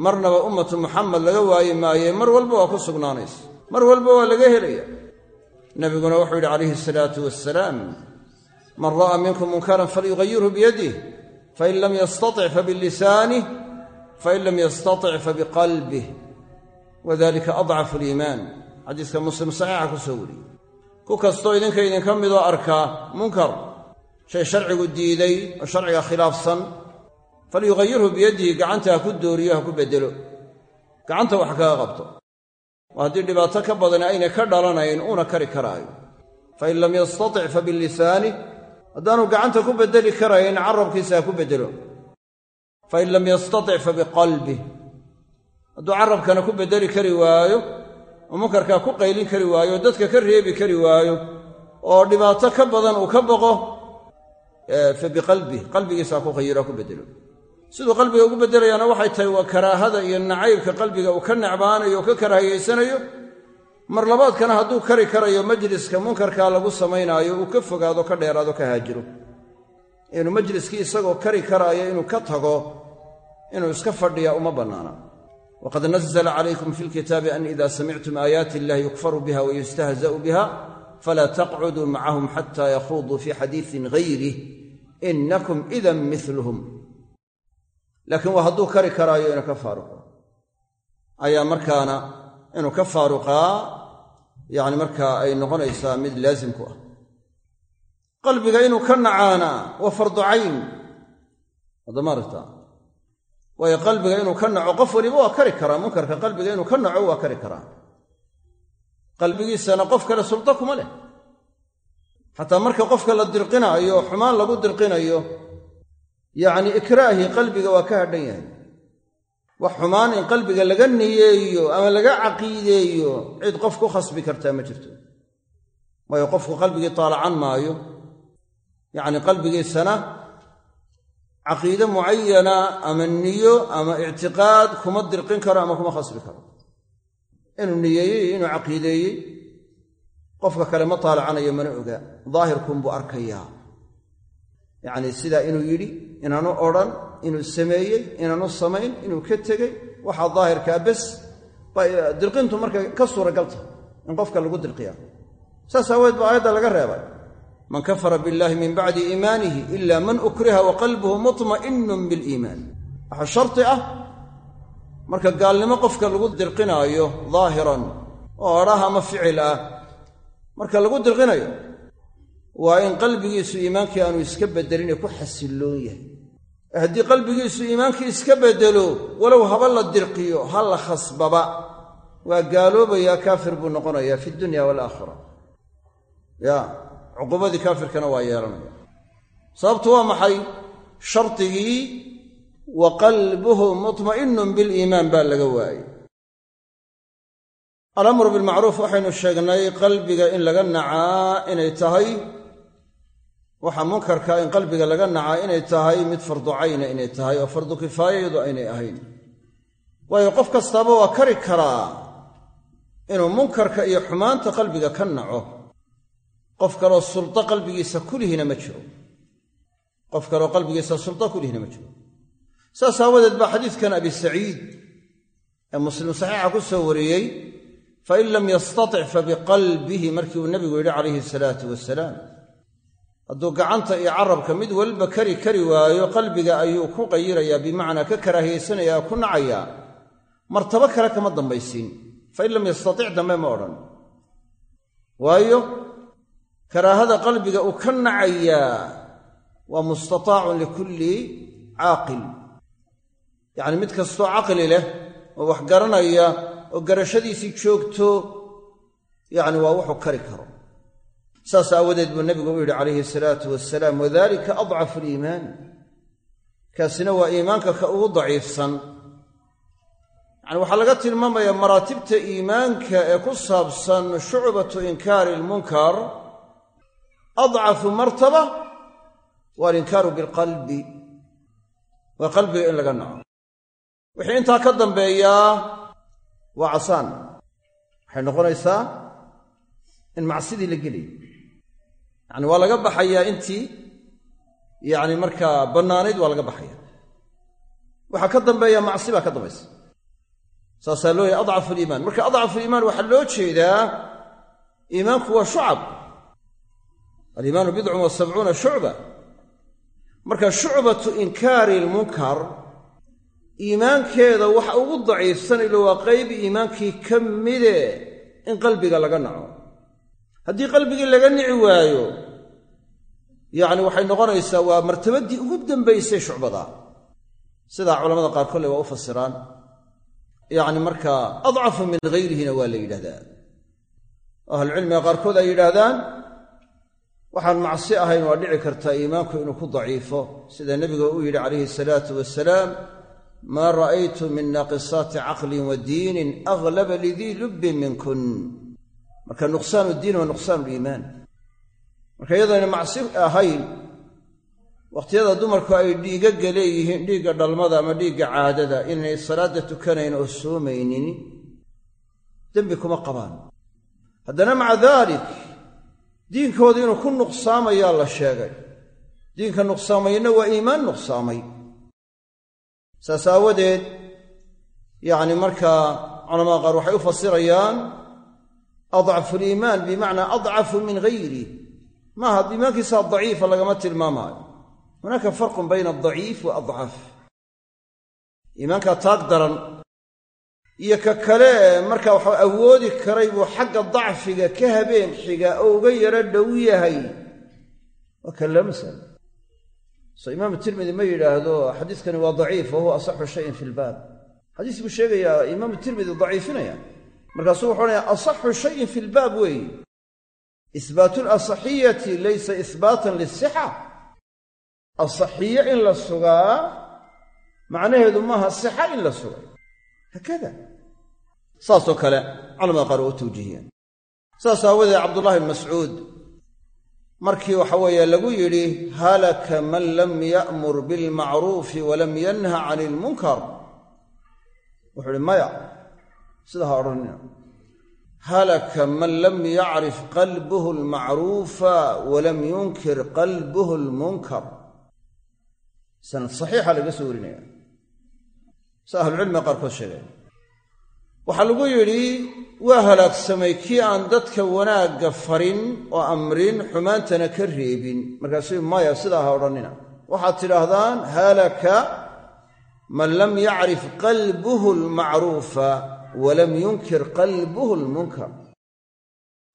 Speaker 1: marnaba ummatu muxamed laga waayi maaye mar walba waa ku sugnaanaysa. Mar walba waa laga helaya. Nabiguna wuxuu yidhi calayhi asalaatu wassalaam man ra'aa minkum munkaran falyugayirhu biyadih fain lam yastatic fabilisaanih fain lam yastatic fabiqalbih wadalika adcafu aliimaan xadiiska muslim saxiixa ku soo wariyey. Ku kastoo idinka idinka midoo arkaa munkar shay sharcigu diiday oo sharciga khilaafsan falyugayirhu biyadihi gacanta ha ku dooriyo ha ku beddelo. Gacanta wax kaga qabto. Oo haddii dhibaato ka badani aynay ka dhalanayn uuna kari karaayo. Fain haddaanu gacanta ku beddeli karayn carabkiisa ha ku beddelo. Fain lam yastatic fabiqalbih hadduu carabkana ku beddeli kari waayo oo munkarkaa ku qaylin kari waayo oo dadka ka reebi kari waayo oo dhibaato ka badan uu ka boqo fa biqalbih qalbigiisa ha ku khayiro siduu qalbiga ugu beddelayaana waxay tahay waa karaahada iyo nacaybka qalbiga uu ka necbaanayo oo ka karaahiyaysanayo mar labaadkana hadduu kari karayo majliska munkarkaa lagu samaynaayo uu ka fogaado ka dheeraado ka haajiro. Inuu majliskii isagoo kari karaayo inuu ka tago inuu iska fadhiya uma bannaana. Waqad nazla calaykum fi lkitaabi an ida samictum aayaati illahi yukfaru biha wayustahza'u biha falaa taqcuduu macahum xata yakhuuduu fi xadiisin gayrih inakum idan miluhum laakiin waa hadduu kari karaayo inuu ka faaruqo. Ayaa markaana inuu ka faaruqaa yacni markaa ay noqonaysaa mid laasim ku ah. Qalbiga inuu ka nacaana waa fardu cayn. Adamaaragta waayo qalbiga inuu ka naco qof waliba waa kari karaa. Munkarka qalbiga inuu ka naco waa kari karaa. Qalbigiisana qof kale suldo kuma leh. Xataa marka qofka la dirqinaayo xumaan lagu dirqinayo yacni ikraahi qalbiga waa ka hadhan yahay wax xumaan in qalbiga laga niyeeyo ama laga caqiideeyo cid qof ku khasbi kartaa ma jirto. Waayo qofku qalbigii taalacan maayo. Yacni qalbigiisana caqiide mucayana ama niyo ama ictiqaad kuma dirqin karo ama kuma khasbi karo. Inuu niyeeyey inuu caqiideeyey qofka kale ma taalacanayo mana ogaa daahirkunbuu arkayaa. Yacni sidaa inuu yidhi inaanu odhan inuu sameeyey inaanu samayn inuu ka tegey waxaa daahirkaa bes. Bay dirqintu markay ka suuragal tahay in qofka lagu dirqiya saas aaweed baa aayadda laga reebay. Man kafara billahi min bacdi iimaanihi ila man ukriha wa qalbuhu mutma'innun biliimaan waxaa sharti ah marka gaalnimo qofka lagu dirqinaayo daahiran oo odhah ama ficil ah marka lagu dirqinayo waa in qalbigiisu iimaankii aanu iska beddelinee ku xasilloon yahay haddii qalbigiisu iimaankii iska beddelo walow haba la dirqiyo ha la khasbaba. Waa gaaloobayaa kaafir buu noqonayaa fi dunya waalaakhira ya cuqubadii kaafirkana waa yeelanaya. Sababtu waa maxay? Shardigii wa qalbuhu mutma'innun biliimaan baa laga waayey alamru bilmacruuf waxaynu sheegnay qalbiga in laga nacaa inay tahay waxa munkarka in qalbiga laga nacaa inay tahay mid fardu cayna inay tahay oo fardu kifaayadu aynay ahayn. Waayo qof kastaaba waa kari karaa inuu munkarka iyo xumaanta qalbiga ka naco. Qof kaloo suldo qalbigiisa kulihina ma jiro. Qof kaloo qalbigiisa suldo kulihina ma jiro. Saas aawadeed baa xadiidkan abi saciid ee muslim saxiixa ku soo wariyey fain lam yastatic fabiqalbihi markii uu nebigu yidhi calayhi salaatu wasalaam hadduu gacanta iyo carabka mid walba kari kari waayo qalbiga ayuu ku qayirayaa bimacnaa ka karaahiyaysanaya ku nacayaa martabo kale kama dambaysiin fain lam yastatic dambe ma odhan. Waayo karaahada qalbiga uu ka nacayaa waa mustataacun likulli caaqil. Yacni mid kastoo caqli leh oo wax garanaya oo garashadiisii joogto yacni waa wuxuu kari karo saas aawadeed buu nebigu u yidhi calayhi salaatu wasalaam wadalika adcafu aliimaan. Kaasina waa iimaanka ka ugu daciifsan. Yacni waxaa laga tilmaamayaa maraatibta iimaanka ee ku saabsan shucbatu inkaari almunkar. Adcafu martaba waa alinkaaru bilqalbi. Waa qalbiga in laga naco. Wixii intaa ka dambeeyaa waa casaan. Waxay noqonaysaa in macsidii la gelayo yacni waa laga baxayaa intii yacni markaa bannaanayd waa laga baxaya waxaa ka dambeeya macsi baa ka dambaysa. Saasaa loo yahay adcafu aliimaan. Marka adcafu aliimaan waxaa loo jeedaa iimaanku waa shucab. Aliimaanu bidcun wa sabcuuna shucba. Marka shucbatu inkaari almunkar iimaankeeda waxa ugu daciifsan ilo waa qayb iimaankii ka mide in qalbiga laga naco haddii qalbigii laga nici waayo yacni waxay noqonaysaa waa martabaddii ugu dambaysay shucbada. Sidaa culamada qaar kolle waa u fasiraan. Yacni markaa adcafu min hayrihina waa la yidhahdaa. Ahlucilmiga qaarkood ay yidhaahdaan waxaan macsi ahayn waa dhici kartaa iimaanku inuu ku daciifo. Sida nebiga uu yidhi calayhi salaatu wasalaam maa ra'aytu min naaqisaati caqlin wa diinin aglaba lidii lubbin minkun marka nuqsaanu diin wa nuqsaanu liimaan marka iyadayna macsi ahayn wakhtiyada dumarku ay dhiigagga leeyihiin dhiigga dhalmada ama dhiigga caadada inaynay salaadda tukanayn oo soomaynin dembi kuma qabaan. Haddana maca daalik diinkooda inuu ku nuqsaamayaa la sheegay. Diinka nuqsaamayna waa iimaan nuqsaamay. Saas aawadeed yacni markaa culamada qaar waxay u fasirayaan adcafu liimaan bimacnaa adcafu min hayri maaha iimaankiisaa daciifa lagama tilmaamaayo hunaaka farqun bayna adaciif wa adcaf iimaankaa taag daran iyo ka kale marka waxuu awoodi karay buu xagga dacfiga ka habeen xiga oo uga yaro dhow yahay waa kan laa masalo so imaamu tirmidi ma yidhaahdo xadiiskani waa daciif wa huwa asaxu shayin fi lbaab xadiis buu sheegayaa imaamu tirmidi daciifinaya markaasuu wuxuu odhanayaa asaxu shayin fi lbaab weeye ihbaatu lasaxiyati laysa ihbaatan lisixa. Asaxiyo in la sugaa macnaheedu maaha sixa in la sugay haakada saasoo kale culamada qaar u tawjiihiyeen saas aawadeed cabdullahi bn mascuud markii waxa weeye lagu yidhi halaka man lam ya'mur bilmacruufi walam yanha cani ilmunkar wuxuu ihi maya sidaa ha halaka man lam yacrif qalbuhu almacruufa walam yunkir qalbuhu almunkar. Sanad saxiixa laga soo warinaya. Si ahlucilmiga qaarkood sheegeen. Waxaa lagu yidhi waa halaagsamay kii aan dadka wanaagga farin oo amrin xumaantana ka reebin. Markaasuu maya sidaa ha odhannina waxaad tidhaahdaan halaka man lam yacrif qalbuhu almacruufa walam yunkir qalbuhu almunkar.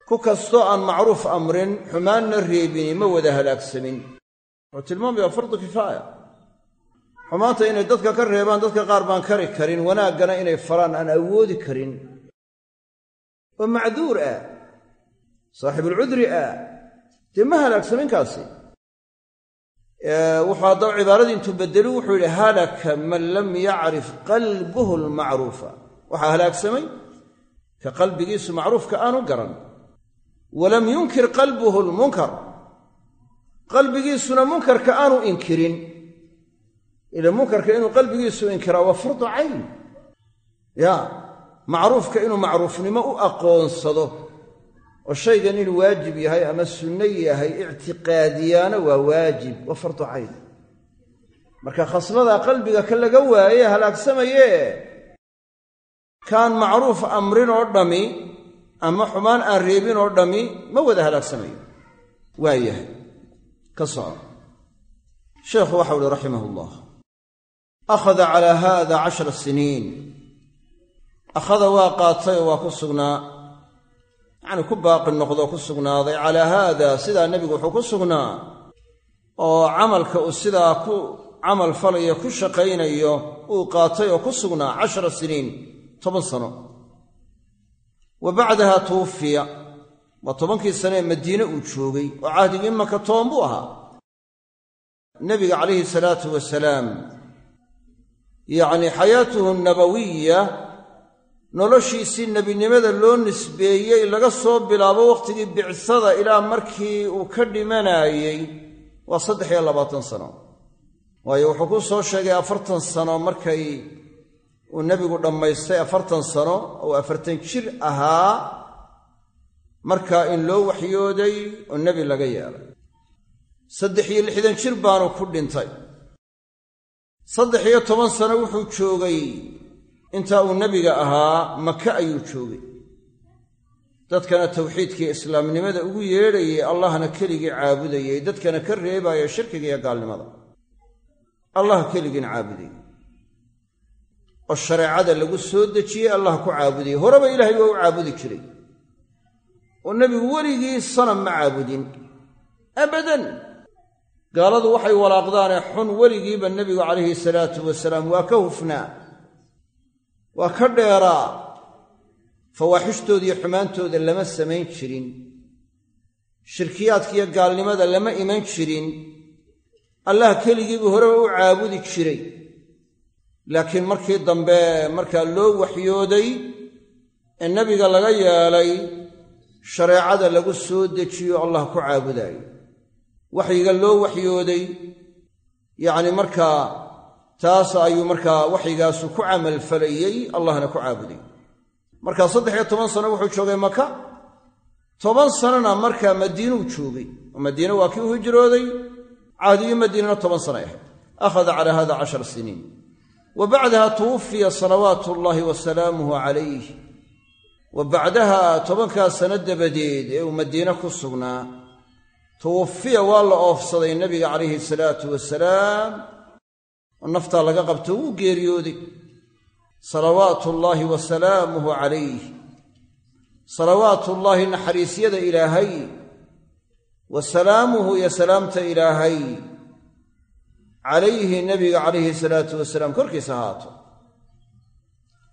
Speaker 1: Ku kastoo aan macruuf amrin xumaanna reebini ma wada halaagsamin wuxuu tilmaamaya fardu kifaaya. Xumaanta inay dadka ka reebaan dadka qaar baan kari karin wanaaggana inay faraan aan awoodi karin. Oo macduur ah saaxibulcudri ah dee ma halaagsaminkaasi wuxuu haddaba cibaaradii intuu bedelu wuxuu yidhi halaka man lam yacrif qalbuhu almacruufa waxaa halaagsamay ka qalbigiisu macruufka aanu garan. Walam yunkir qalbuhu almunkar. Qalbigiisuna munkarka aanu inkirin. Ila munkarka inuu qalbigiisu inkiraa waa fardu cayn. Ya macruufka inuu macruufnimo u aqoonsado oo shaygan inuu waajib yahay ama sunno yahay ictiqaadiyaana waa waajib waa fardu cayn. Marka khasladaa qalbiga ka laga waaye halaagsamayee kaan macruuf amrin oo dhammi ama xumaan aan reebin oo dhammi ma wada halaagsamayo. Waa yahay. Ka soco sheekhu waxau uhi raximah ullah akhada calaa haada cashara siniin. Akhada waa qaatay oo waa ku sugnaa. Yacnii ku baaqi noqdoo ku sugnaaday. Calaa haada sidaa nebigu wuxuu ku sugnaa. Oo camalka uu sidaa ku camal falayo ku shaqaynayo uu qaatay oo ku sugnaa cashara siniin toban sano. Wa bacdaha tuwufiya waa tobankii sane ee madiine uu joogay oo cahdigii maka toban buu ahaa. Nebiga calayhi salaatu wasalaam yacnii xayaatuhu nabawiya noloshiisii nebinimada loo nisbeeyey laga soo bilaabo wakhtigii bicsada ilaa markii uu ka dhimanaayey waa saddex iyo labaatan sano. Waayo wuxuu ku soo sheegay afartan sano markay uu nebigu dhammaystay afartan sano oo afartan jir ahaa markaa in loo waxyooday oo nebi laga yeelay. Saddex iyo lixdan jir baanu ku dhintay. Saddex iyo toban sano wuxuu joogay. Intaa uu nebiga ahaa maka ayuu joogay. Dadkana tawxiidkii islaamnimada ugu yeedhayay allahna keligii caabudayay. Dadkana ka reebaya shirkiga iyo gaalnimada. Allah keligiin caabudayay oo shareecada lagu soo dejiyey allah ku caabudayay horeba ilaahay waa u caabudi jiray. Oo nebigu weligii sanam ma caabudin. Abadan. Gaaladu waxay walaaqdaanee xun weligiiba nebigu calayhi salaatu wasalaam waa ka hufnaa waa ka dheeraa fawaaxishtooda iyo xumaantooda lama samayn jirin shirkiyaadkiiyo gaalnimada lama iman jirin. Allah keligiibuu horeba u caabudi jiray laakiin markii dambe markaa loo waxyooday ee nebiga laga yeelay shareecada lagu soo dejiyo allah ku caabudaayo waxyiga loo waxyooday yacni markaa taas ayuu markaa waxyigaasu ku camalfalayey allahna ku caabuday. Markaa saddex iyo toban sano wuxuu joogay maka toban sanona markaa madiinuu joogay oo madiine waa kii u hijrooday. Cahdigii madiinana toban sanay ahayd. Akhada calaa hada cashar siniin wa bacdaha tuwufiya salawaatu ullaahi wa salaamuhu calayh wa bacdaha tobankaa sano dabadeed ee uu madiine ku sugnaa tuwafiya waa la oofsaday nebiga calayhi salaatu wasalaam oo naftaa laga qabto wuu geeriyooday. Salawaatu ullaahi wa salaamuhu calayh salawaatullaahi naxariisyada ilaahay. Wa salaamuhu iyo salaamta ilaahay calayhi nebiga calayhi salaatu wasalaam korkiisa ahaato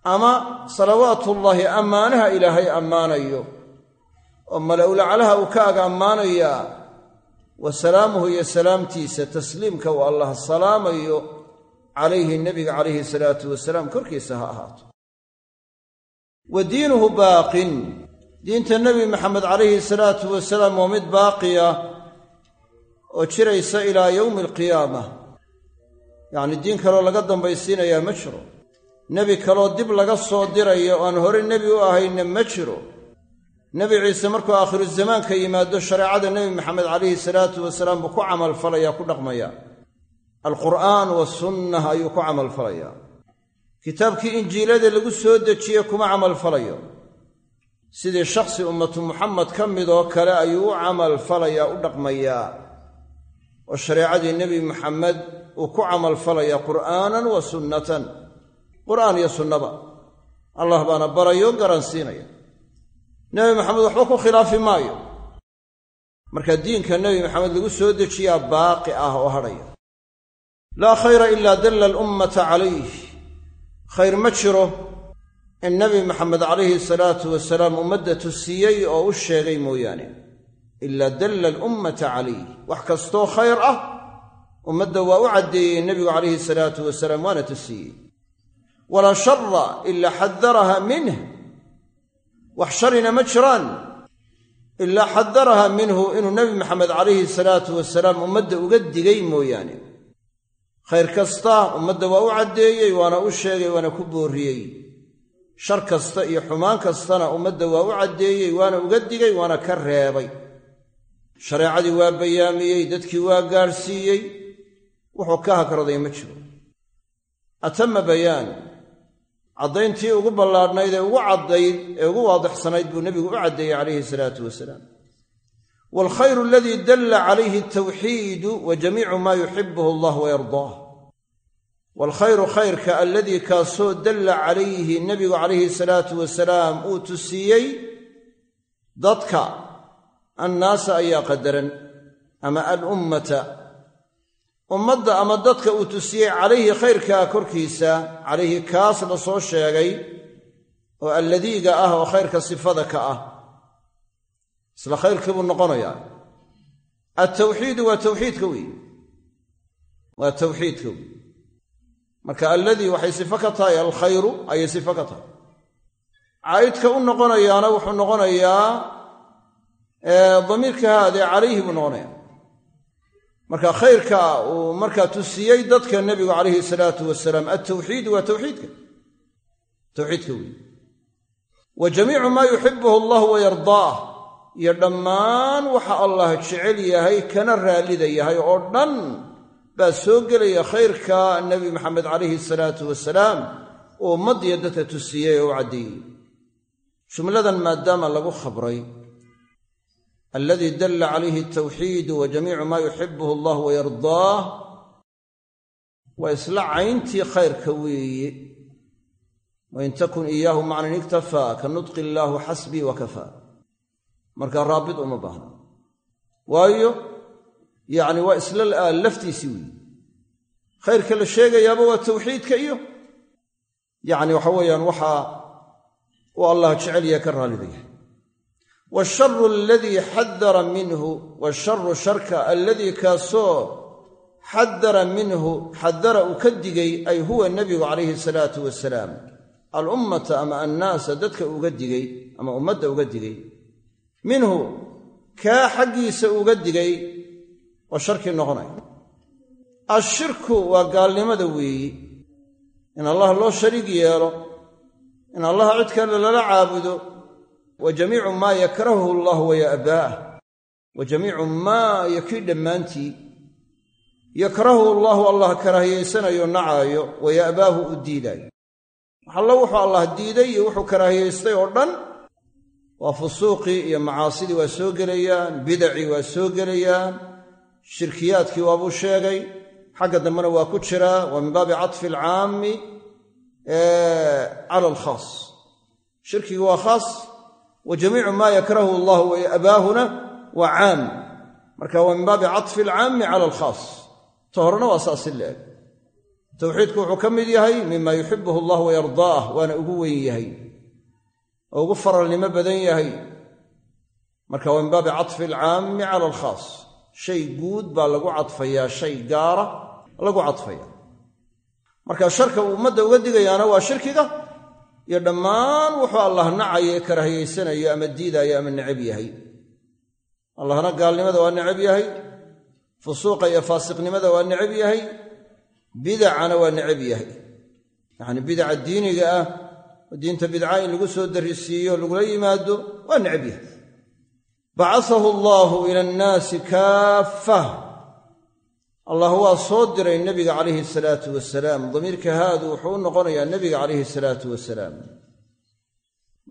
Speaker 1: ama salawaatullaahi ammaanaha ilaahay ammaanayo oo mala'ulaclaha uu ka ag ammaanayaa wa salaamuhu iyo salaamtiisa tasliimka uu allah salaamayo calayhi nebiga calayhi salaatu wasalaam korkiisa ha ahaato. Wa diinuhu baaqin. Diinta nebi maxamed calayhi salaatu wasalaam waa mid baaqiya oo jiraysa ilaa yowmi alqiyaama yacni diin kaloo laga dambaysiinayaa ma jiro. Nebi kaloo dib laga soo dirayo oo aan hore nebi u ahayna ma jiro. Nebi ciise markuu aakhiru zamaanka yimaado shareecada nebi maxamed calayhi salaatu wasalaam buu ku camalfalayaa ku dhaqmaya. Alqur'aan wasunnah ayuu ku camalfalayaa kitaabkii injiilada lagu soo dejiye kuma camalfalayo sidii shakhsi ummatu muxamed ka midoo kale ayuu u camalfalayaa u dhaqmayaa oo shareecadii nebi maxamed uu ku camalfalayaa qur'aanan wa sunnatan. Qur'aan iyo sunnaba. Allah baana barayo garansiinaya. Nebi maxamed waxba ku khilaafi maayo. Marka diinka nebi maxamed lagu soo dejiyaa baaqi ah oo hadhaya. Laa khayra ilaa dalla alummata calayh khayr ma jiro in nebi maxamed calayhi salaatu wasalaam ummadda tusiyey oo u sheegay mooyaane ilaa dalla alummata calayh wax kastoo khayr ah ummadda waa u caddeeyey nebigu calayhi salaatu wasalaam waana tusiyey walaa shara ilaa xadaraha minh wax sharina ma jiraan. Ilaa xadaraha minhu inuu nebi maxamed calayhi salaatu wasalaam ummadda uga digay mooyaane. Khayr kasta ummadda waa u caddeeyey waana u sheegay waana ku boorriyey shar kasta iyo xumaan kastana ummadda waa u caddeeyey waana uga digay waana ka reebay shareecadii waa bayaamiyey dadkii waa gaadhsiiyey wuxuu ka hagraday ma jiro. Atama bayaan caddayntii ugu ballaadhnayd ee ugu caddayd ee ugu waadixsanayd buu nebigu u caddeeyey calayhi salaatu wasalaam. Waalkhayru aladii dalla calayhi altawxiidu wa jamiicu maa yuxibuhu allah wayardaah waalkhayru khayrka alladii kaasoo dalla calayhi nebigu calayhi salaatu wasalaam uu tusiiyey dadka annaasa ayaa qadaran ama alummata. Ummadda ama dadka uu tusiyey calayhi khayrkaa korkiisa calayhi kaas la soo sheegay oo alladiiga ah oo khayrka sifada ka ah. Isla khayrkii buu noqonayaa. Altawxiidu waa tawxiidka weyi waa tawxiidka weyi marka alladii waxay sifo ka tahay alkhayru ayay sifo ka tahay. Caa'idka u noqonayaana wuxuu noqonayaa damiirka haadee calayhi buu noqonaya. Marka khayrka uu markaa tusiyey dadka nebigu calayhi salaatu wasalaam altawxiidu waa tawxiidka. Tawxiidka weyi wa jamiicu maa yuxibuhu allah wayardaah iyo dhammaan waxa allah jecel yahay kana raallida yahay oo dhan baa soo gelaya khayrka nebi maxamed calayhi salaatu wasalaam oo ummadiyo dadka tusiyey oo u caddeeyey jumladan maadaama lagu khabray alladii dalla calayhi altawxiidu wa jamiicu maa yuxibuhu allah wayardaah waa isla cayntii khayrka weeye. Wain takun iyaahu macnan iktafaa ka nudqi illaahu xasbii wa kafaa markaa raabit uma baahna. Waayo yacni waa isla laftiisii weeye. Khayrka la sheegayaaba waa tawxiidka iyo yacni waxa weeyaan waxaa uu allah jecel ka raallidaya waasharu aladii xadara minhu washaru sharka alladii kaasoo xadara minhu xadara uu ka digay ay huwa nebigu calayhi salaatu wasalaam alummata ama annaasa dadka uga digay ama ummadda uga digay. Minhu kaa xaggiisa uga digay oo sharkii noqonaya ashirku waa gaalnimada weeyi. In allah loo shariig yeelo in allaha cid kale lala caabudo wa jamiicu maa yakrahuhu allahu waya'baa'ah wa jamiicu maa iyo kii dhammaantii. Yakrahuhu allaahu allah karaahiyaysanayo nacaayo wa ya'baahu u diidaayo. Waxallo wuxuu allah diiday iyo wuxuu karaahiyaystay oo dhan. Waa fusuuqii iyo macaasidii waa soo gelayaan bidacii waa soo gelayaan shirkiyaadkii waabuu sheegay xagga dambena waa ku jiraa waa min baabi catfi alcaami cala alkhaas shirkigi waa wa jamiicu maa yakrahu allahu wa abaahuna waa caam. Marka waa min baabi catfi alcaami cala alkhaas. Ta horena waa saas in la eg. Tawxiidku wuxuu ka mid yahay mima yuxibuhu allah wayardaah waana ugu weyn yahay. Oo ugu faralnimo badan yahay. Marka waa min baabi catfi alcaami cala alkhaas. Shay guud baa lagu cadfayaa shay gaara lagu cadfaya marka sharka ummadda uga digayaana waa shirkiga iyo dhammaan wuxuu allah nacayo ee karaahiyaysanayo ama diidaayo ama necab yahay. Allahna gaalnimada waa necab yahay fusuuqa iyo faasiqnimada waa necab yahay bidacana waa necab yahay. Yacnii bidaca diiniga ah oo diinta bidca in lagu soo darrisiiyo lagula yimaado waa necab yahay. Bacasahu allaahu ila annaasi kaaffah allah waa soo diray nebiga calayhi salaatu wasalaam damiirka haadu wuxuu u noqonayaa nebiga calayhi salaatu wasalaam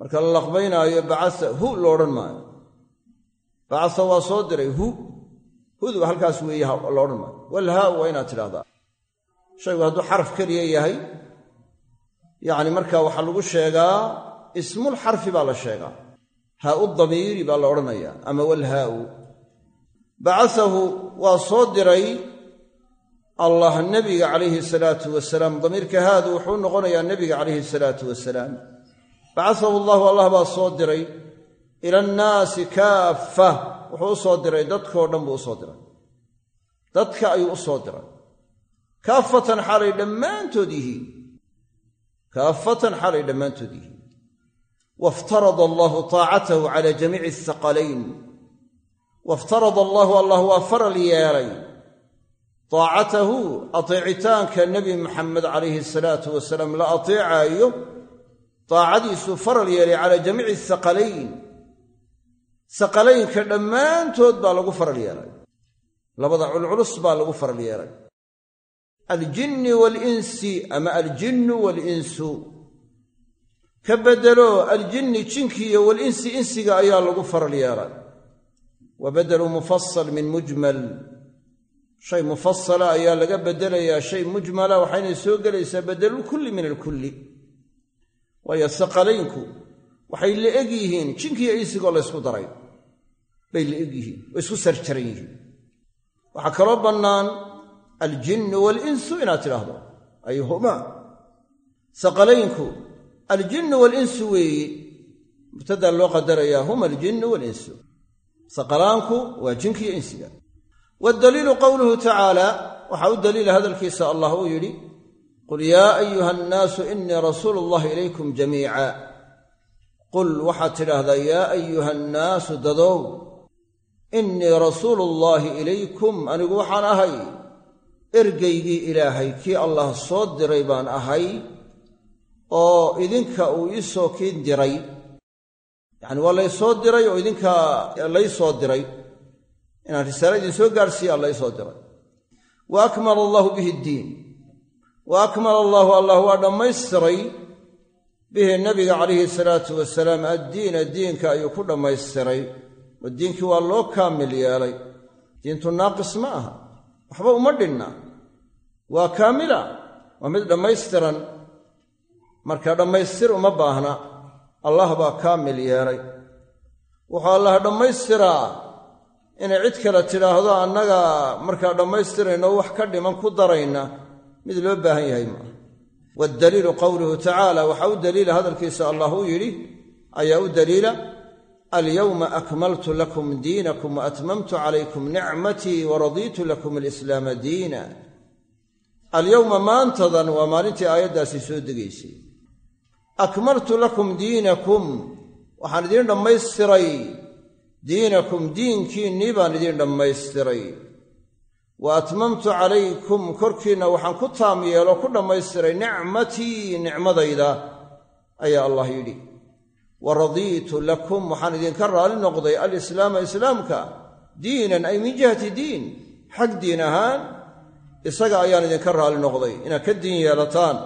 Speaker 1: marka la laqbaynaayo bacasa hu lo odhan maayo. Bacasa waa soo diray hu. Hudu halkaas weeye la odhan maayo. Walhaau waa inaad tidhahdaa shaygu hadduu xaraf keliya yahay yacni marka waxaa lagu sheegaa ismul xarfi baa la sheegaa. Haau damiiri baa la odhanayaa ama walhaau bacasahu waa soo diray allah nebiga calayhi salaatu wasalaam damiirka haadu wuxuu noqonayaa nebiga calayhi salaatu wasalaam bacasahu allahu allah baa soo diray ila annaasi kaaffa. Wuxuu u soo diray dadkoo dhan buu u soo diray. Dadka ayuu u soo diray. Kaafatan xaalay dhammaantood yihiin. Kaafatan xaalay dhammaantood yihiin. Waftarada allahu taacatahu cala jamiici athaqalayn waftarada allahu allah waa faral yeelay taacatahu ateecitaanka nebi maxamed calayhi salaatu wasalaam la ateecaayo taacadiisuu faral yeelay calaa jamiici athaqalayn saqalaynka dhammaantood baa lagu faral yeelay. Labada culculus baa lagu faral yeelay. Aljinni waalinsi ama aljinnu waalinsu ka beddelo aljinni jinki iyo walinsi insiga ayaa lagu faral yeelay. Wa bedelu mufasal min mujmal shay mufasala ayaa laga beddelayaa shay mujmala waxaynay soo gelaysaa beddelulkulli min alkulli. Waayo saqalaynku waxay la eg yihiin jinkiiyo insigoo laysku daray bay la eg yihiin way isku sarjaran yihiin. Waxaa kaloo bannaan aljinnu waalinsu inaad tidhaahdo ay humaa saqalaynku aljinnu waalinsu weeye mubtadaa loo qadarayaa huma aljinnu waalinsu saqalaanku waa jinkiiyo insiga waddaliilu qowluhu tacaala waxaa u daliila hadalkiisa allah uu yidhi qul yaa ayuha annaasu innii rasuulu llahi ilaykum jamiica qul waxaad tidhaahdaa yaa ayuha annaasu dadow innii rasuulu llaahi ilaykum anigu waxaan ahay ergeygii ilaahay kii allah soo diray baan ahay oo idinka uu ii soo kiin diray yacni waa laysoo diray oo idinka lay soo diray inaan risaala idin soo gaadhsiiya alla ii soo diray. Wa akmala allaahu bihi ddiin wa akmala allaahu allah waa dhammaystiray bihi nabiga calayhi salaatu wasalaam addiina diinka ayuu ku dhammaystiray. Oo diinkii waa loo kaamil yeelay. Diintu naaqis ma aha. Waxba uma dhinna. Waa kaamila. Waa mid dhammaystiran. Marka dhammaystir uma baahna. Allah baa kaamil yeelay. Wuxuu allah dhammaystiraa inay cid kale tidhaahdo annaga markaa dhammaystirayno wax ka dhiman ku darayna mid loo baahan yahay maaha waddaliilu qowluhu tacaala waxaa u daliila hadalkiisa allah uu yidhi ayaa u daliila alyowma akmaltu lakum diinakum wa atmamtu calaykum nicmatii wa radiitu lakum alislaama diina. Alyowma maantadan waa maalintii aayaddaasi soo degaysay akmaltu lakum diinakum waxaan idiin dhammaystiray diinakum diinkiinnii baan idiin dhammaystiray. Wa atmamtu calaykum korkiinna waxaan ku taam yeelo ku dhammaystiray nicmatii nicmadayda ayaa allah yidhi. Wa radiitu lakum waxaan idinka raali noqday alislaama islaamka. Diinan ay min jihati diin. Xag diin ahaan isaga ayaan idinka raali noqday inaad ka diin yeelataan.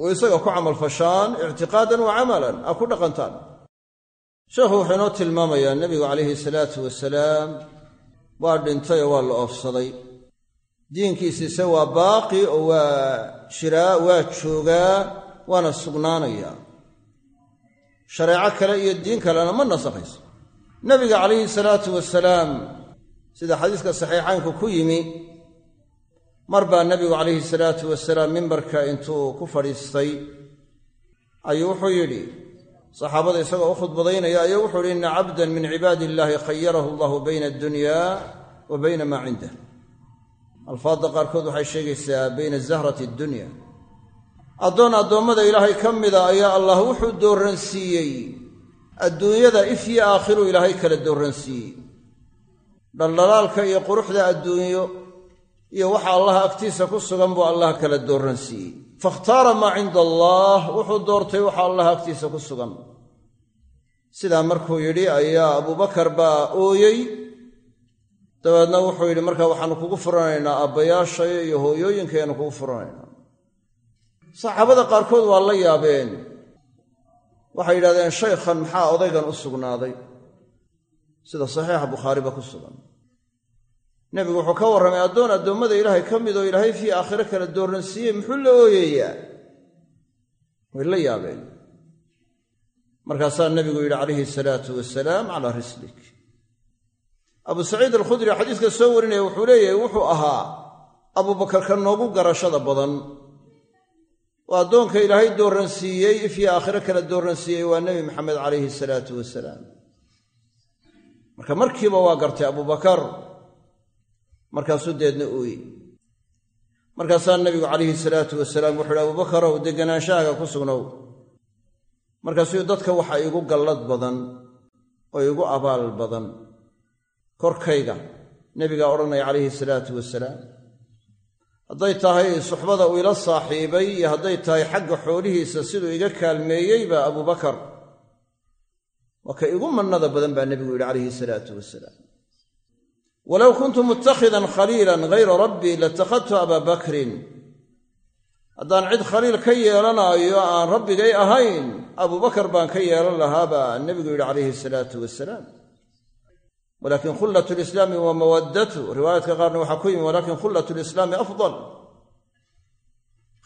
Speaker 1: Oo isaga ku camalfashaan ictiqaadan wa camalan aa ku dhaqantaan sheekhu wuxuu inoo tilmaamayaa nebigu calayhi salaatu wasalaam waa dhintay oo waa la oofsaday. Diinkiisiise waa baaqi oo waa jiraa waa joogaa waana sugnaanayaa shareeco kale iyo diin kalena ma nasakhayso nebiga calayhi salaatu wasalaam sida xadiiska saxiixaynku ku yimi mar baa nebigu calayhi salaatu wasalaam mimbarka intuu ku fadhiistay ayuu wuxuu yidhi saxaabada isagoo u khudbadaynaya ayuu wuxuu yidhi inna cabdan min cibaadi illaahi khayarahu allahu bayna addunya wa bayna maa cindah. Alfaadda qaarkood waxay sheegaysaa bayna zahrati addunya addoon addoommada ilaahay ka mida ayaa allah wuxuu doorransiiyey adduunyada ifyo aakhiru ilaahay kala doorransiiyey dhaldhalaalka iyo quruxda adduunyo iyo waxa allaha agtiisa ku sugan buu allah kala doorransiiyey fakhtaara maa cinda allaah wuxuu doortay waxa allaha agtiisa ku sugan. Sidaa markuu yidhi ayaa abubakar baa ooyey. Dabeedna wuxuu yidhi markaa waxaanu kugu furanaynaa aabbayaashayo iyo hooyooyinkayaanu kugu furanaynaa. Saxaabada qaarkood waa la yaabeen. Waxay yidhahdeen shaykhan maxaa odaygan u sugnaaday? Sida saxiixa bukhaariba ku sugan nebigu wuxuu ka warramay addoon addoommada ilaahay ka mid oo ilaahay fii aakhiro kala doorransiiyey muxuu la ooyayaa way la yaabeen. Markaasaa nebigu yidhi calayhi salaatu wasalaam calaa rislik. Abu saciid alkhudri xadiiska soo warinaya wuxuu leeyahay wuxuu ahaa abubakar ka noogu garashada badan. Oo addoonka ilaahay doorransiiyey ifyo aakhiro kala doorransiiyey waa nebi maxamed calayhi salaatu wasalaam marka markiiba waa gartay abubakar markaasuu deedna ooye markaasaa nebigu calayhi salaatu wasalaam wuxu uhi abubakarow degganaanshahaaga ku sugnow. Markaasuu dadka waxa igu gallad badan oo igu abaal badan korkayga nebigaa odhanaya calayhi salaatu wasalaam. Hadday tahay suxbada uu ila saaxiibay iyo hadday tahay xagga xoolihiisa siduu iga kaalmeeyeyba abubakar waa ka igu mannada badan baa nebigu yidhi calayhi salaatu wasalaam walow kuntu mutakhidan khaliilan hayra rabbii latakhadtu abaa bakrin haddaan cid khaliil ka yeelanaayo aan rabbigay ahayn abubakar baan ka yeelan lahaa baa nebigu yidhi calayhi salaatu wasalaam walakin khullat lislaami wa mawaddatu riwaayaadka qaarna waxaa ku yimi walakin khullat lislaami afdal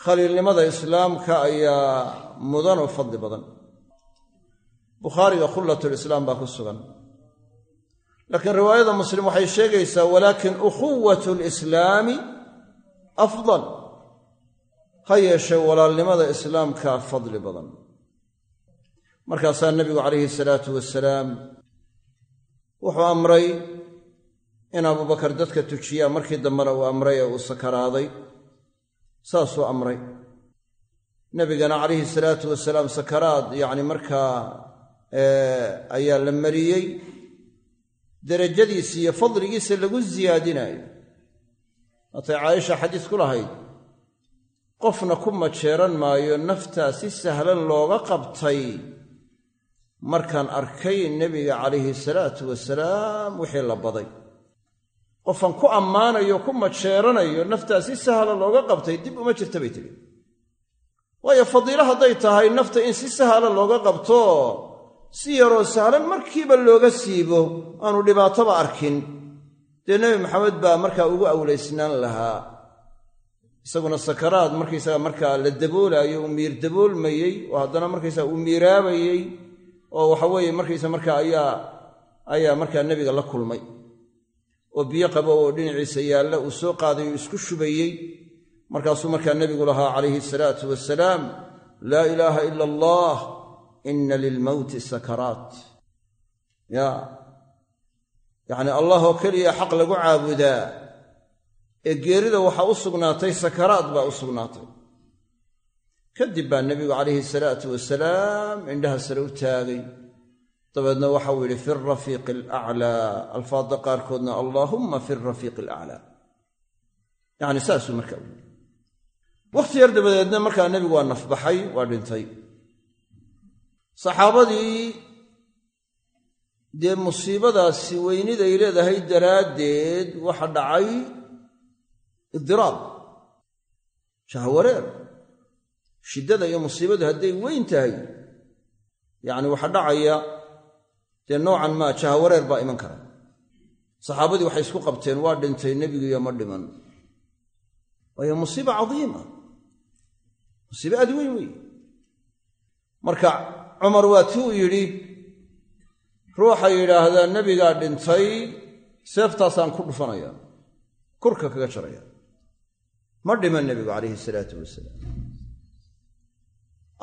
Speaker 1: khaliilnimada islaamka ayaa mudan oo fadli badan bukhaariga khullat lislaam baa sugan laakiin riwaayada muslim waxay sheegaysaa walaakin ukhuwat lislaami afdal. Ha yeeshee walaalnimada islaamka fadli badan. Markaasaa nebigu calayhi salaatu wasalaam wuxuu amray in abubakar dadka tujiyaa. Markii dambena uu amray ee uu sakaraaday saasuu amray. Nebigana calayhi salaatu wasalaam sakaraad yacni markaa ayaa la mariyey derajadiisa iyo fadligiisa lagu siyaadinaayo waatay caaisha xadiis ku lahayd qofna ku majeeran maayo naftaa si sahlan looga qabtay. Markaan arkay nebiga calayhi salaatu wasalaam wixii la baday. Qofaan ku ammaanayo ku majeeranayo naftaa si sahla looga qabtay dib uma jirta bay tidhi waayo fadiilo hadday tahay nafta in si sahla looga qabto si yaroo sahlan markiiba looga siibo aanu dhibaatoba arkin. Dee nebi maxamed baa markaa ugu awlaysnaan lahaa. Isaguna sakaraad markaysaga markaa la daboolaayo uu miir daboolmayey oo haddana markaysaga uu miiraabayey oo waxaweeye markaysa markaa ayaa ayaa markaa nebiga la kulmay. Oo biyo qabo oo dhinaciisa yaalla uu soo qaaday oo isku shubayey. Markaasuu markaa nebigu lahaa calayhi salaatu wasalaam laa ilaaha ila allah inna lilmowti sakaraat. Ya. Yacni allah oo keliya xaq lagu caabudaa ee geerida waxaa u sugnaatay sakaraad baa u sugnaatay. Kadib baa nebigu calayhi salaatu wasalaam indhaha sare u taagay. Dabeedna waxau yidhi fi rafiiqi alaclaa alfaadda qaarkoodna allaahumma fi rafiiqi alaclaa yacni saasuu markaa u wakhti yar dabadeedna markaa nebigu waa nafbaxay waa dhintay saxaabadii dee musiibadaasi weyniday leedahay daraaddeed waxa dhacay idiraab shahwareer shiddada iyo musiibadu hadday weyn tahay yacni waxaa dhacaya dee noocan maa jahawareer baa iman kara. Saxaabadii waxay isku qabteen waa dhintay nebigiiyo ma dhiman. Waayo musiiba cadiima musiibe aad weyn wey marka cumar waa ti uu yidhi ruuxa yidhaahdaa nebigaa dhintay seeftaasaan ku dhufanaya kurka kaga jaraya. Ma dhiman nebigu calayhi salaatu wasalaam.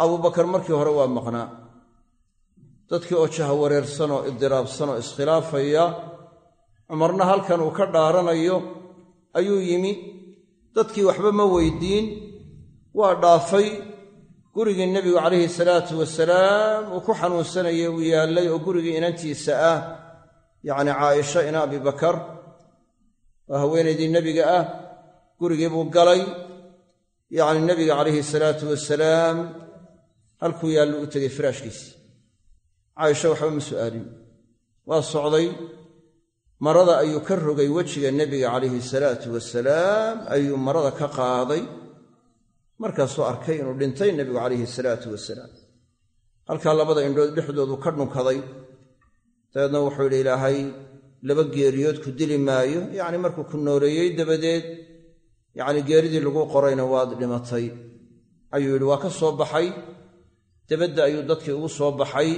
Speaker 1: Abubakar markii hore waa maqnaa. Dadkii oo jahawareersan oo idiraabsan oo iskhilaafaya cumarna halkan uu ka dhaaranayo ayuu yimi. Dadkii waxba ma weydiin waa dhaafay gurigii nebigu calayhi salaatu wasalaam uu ku xanuunsanayay uu yaallay oo gurigii inantiisa ah yacni caaisha ina abibakar oo haweenaydii nebiga ah gurigii buu galay. Yacni nebiga calayhi salaatu wasalaam halkuu yaallu u tegay firaashkiisii. Caaisha waxba ma su'aalin. Waa socday. Marada ayuu ka rogay wejiga nebiga calayhi salaatu wasalaam ayuu marada ka qaaday markaasuu arkay inuu dhintay nebigu calayhi salaatu wasalaam. Halkaa labada indhood dhexdoodu ka dhunkaday dabeedna wuxuu yidhi ilaahay laba geeriyood ku dili maayo. Yacni markuu ku nooleeyey dabadeed yacni geeridii lagu qorayna waad dhimatay. Ayuu yidhi waa ka soo baxay. Dabadda ayuu dadkii ugu soo baxay.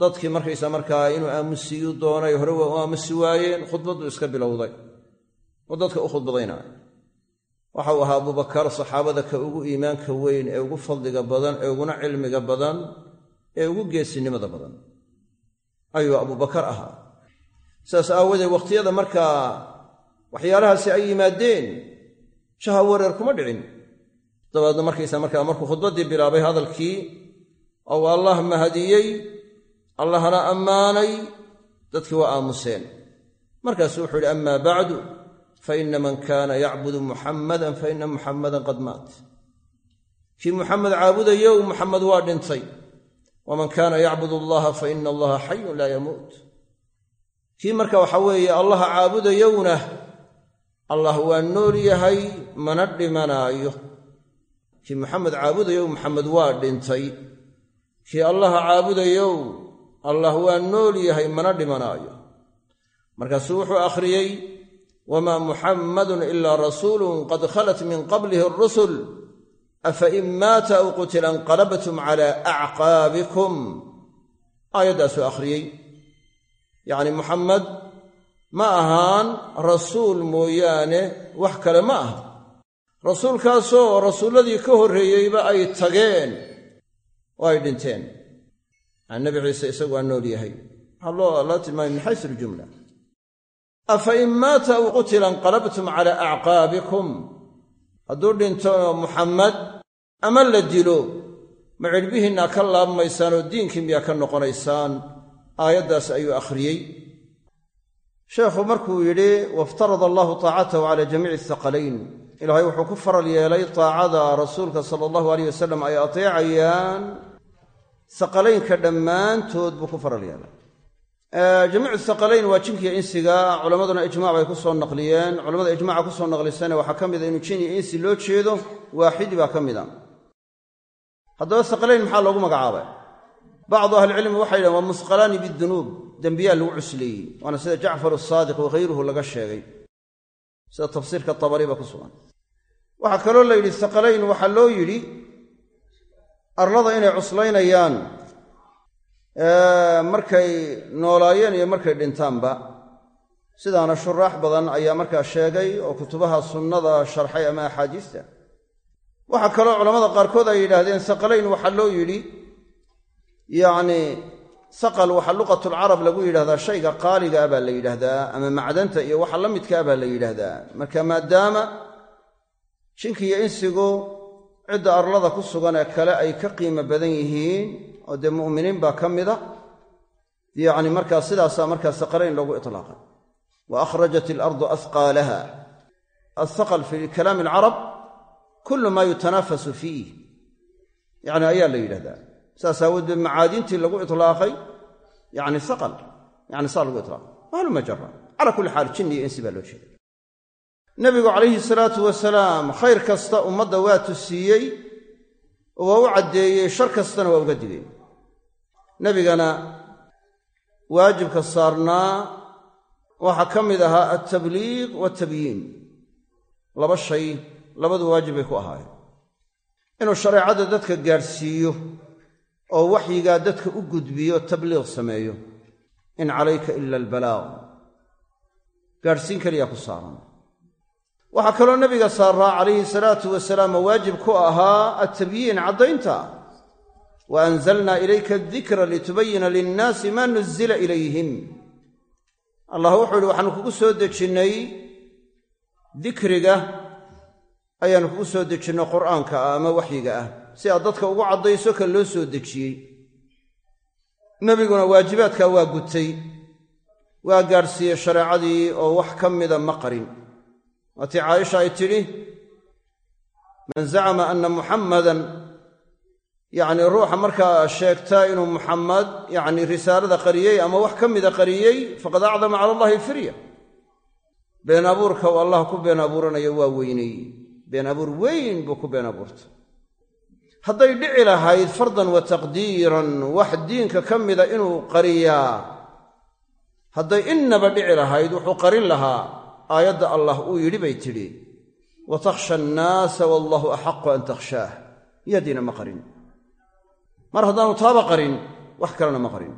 Speaker 1: Dadkii markaysa markaa inuu aamusiyuu doonay hore waa u aamusi waayeen khudbadduu iska bilowday. Oo dadka u khudbadaynaayo waxau ahaa abubakar saxaabada ka ugu iimaanka weyn ee ugu fadliga badan ee uguna cilmiga badan ee ugu geesinimada badan. Ayuu abubakar ahaa. Sidaas aawadeed wakhtiyada markaa waxyaalahaasi ay yimaadeen shaha wareer kuma dhicin. Dabeedna markaysa markaa markuu khudbaddii bilaabay hadalkii ou allah mahadiyey allahna ammaanay dadkii waa aamuseen. Markaasuu wuxuu yidhi amaa bacdu faina man kaana yacbudu muxammadan faina muxammadan qad maat kii muxamed caabudayow muxamed waa dhintay waman kaana yacbud allaha faina allaha xayun laa yamuut kii marka waxa weeye allaha caabudayowna allah waa nool yahay mana dhimanaayo kii muxamed caabudayow muxamed waa dhintay kii allaha caabudayow allah waa nool yahay mana dhimanaayo markaasuu wuxuu akhriyey wamaa muxammadun ilaa rasuulun qad khalat min qablihi arusul afa in maata aw qutila inqalabtum calaa acqaabikum aayaddaasuu akhriyey yacni muxammed ma ahaan rasuul mooyaane wax kale ma aha rasuulkaasoo rasuulladii ka horreeyeyba ay tageen oo ay dhinteen yani nabi ciise isagu waa nool yahay waxaa loo aljumla afa in maata aw qutila inqalabtum calaa acqaabikum hadduu dhinto muxammed ama la dilo ma cidhbihiinna ka laabmaysaan oo diinkii miyaa ka noqonaysaan aayaddaas ayuu akhriyey sheekhu markuu yidhi waftarada allahu taacatahu cala jamiici athaqalayn ilaahay wuxuu ku faral yeelay taacada rasuulka sala allahu aleyh wasalam ay ateecayaan haqalaynka dhammaantood buu ku faral yeelay jamiicu thaqalayn waa jinkiiyo insiga. Culammaduna ijmac bay ku soo naqliyeen. Culamada ijmaca ku soo naqlisana waxaa ka mida inuu jin iyo insi loo jeedo. Waaxidi baa ka mida haddaba thaqalayn maxaa loogu magacaabay? Bacdu ahlicilmi waxay yidhahen waa musqalaani bidunuub dembiyaa lagu cusleeyey. Waana sida jacfar asaadiq wakhayruhu laga sheegay. Sida tafsiirka tabariba ku sugan. Waxaa kaloo la yidhi thaqalayn waxaa loo yidhi arlada inay cuslaynayaan markay noolaayeen iyo markay dhintaanba sidaana shuraax badan ayaa markaa sheegay oo kutubaha sunnada sharxay ama axaadiista. Waxaa kaloo culammada qaarkood ay yidhaahdeen saqalayn waxaa loo yidhi. Yacni saqal waxaa luqatulcarab lagu yidhahdaa shayga qaaligaa baa la yidhaahdaa ama macdanta iyo waxa la midkaa baa la yidhaahdaa marka maadaama jinki iyo insigu cidda arlada ku sugan ee kale ay ka qiimo badan yihiin oo dee mu'miniin baa ka mida yacni markaa sidaasaa markaa saqalayn loogu itlaaqay. Wa akhrajat ilardu ahqaalaha althaqal fi kalaami alcarab kullu maa yutanaafasu fiih. Yacni ayaa la yidhahdaa. Saas aawoodee macaadintii lagu itlaaqay yacni haqal yani saa lagu itlaaqay. Maaluma jara cala kulli xaal jinni iyo insi baa loo jeeda nebigu calayhi salaatu wasalaam khayr kasta ummadda waa tusiiyey waa u caddeeyey shar kastana waa uga digay nebigana waajibka saarnaa waxaa ka mid ahaa altabliiq waatabyiin laba shay labadu waajib bay ku ahaayeen. Inuu shareecadda dadka gaadhsiiyo oo waxyigaa dadka u gudbiyo tabliiq sameeyo. In calayka ila albalaaq gaadhsiin keliyaa ku saaran waxaa kaloo nebiga saaraa calayhi salaatu wasalaam waajib ku ahaa altabyiin caddaynta. Wa anzalnaa ilayka adikra litubayina linnaasi maa nuzila ilayhim. Allah wuxuu ihi waxaanu kugu soo dejinnay dikriga ayaanu kugu soo dejinnay qur'aanka ah ama waxyiga ah. Si aad dadka ugu caddayso ka loo soo dejiyey. Nebiguna waajibaadkaa waa gutay waa gaadhsiiyey shareecadii oo wax ka mida ma qarin waatii caaisha ay tidhi man zacama anna muxammadan yacnii ruuxa markaa sheegta inuu muxammad yacni risaalada qariyey ama wax ka mida qariyey faqad acdama cala allahi firya. Been abuurka uu allah ku been abuuranayo waa weyneeye been abuur weyn buu ku been abuurta hadday dhici lahayd fardan wa taqdiiran wax diinka ka mida inuu qariyaa. Hadday innaba dhici lahayd wuxuu qarin lahaa aayadda allah uu yidhi bay tidhi wa takhsha annaasa wallaahu axaqu an takhshaah. Yadiina ma qarin. Mar haddaanu taaba qarin wax kalena ma qarin.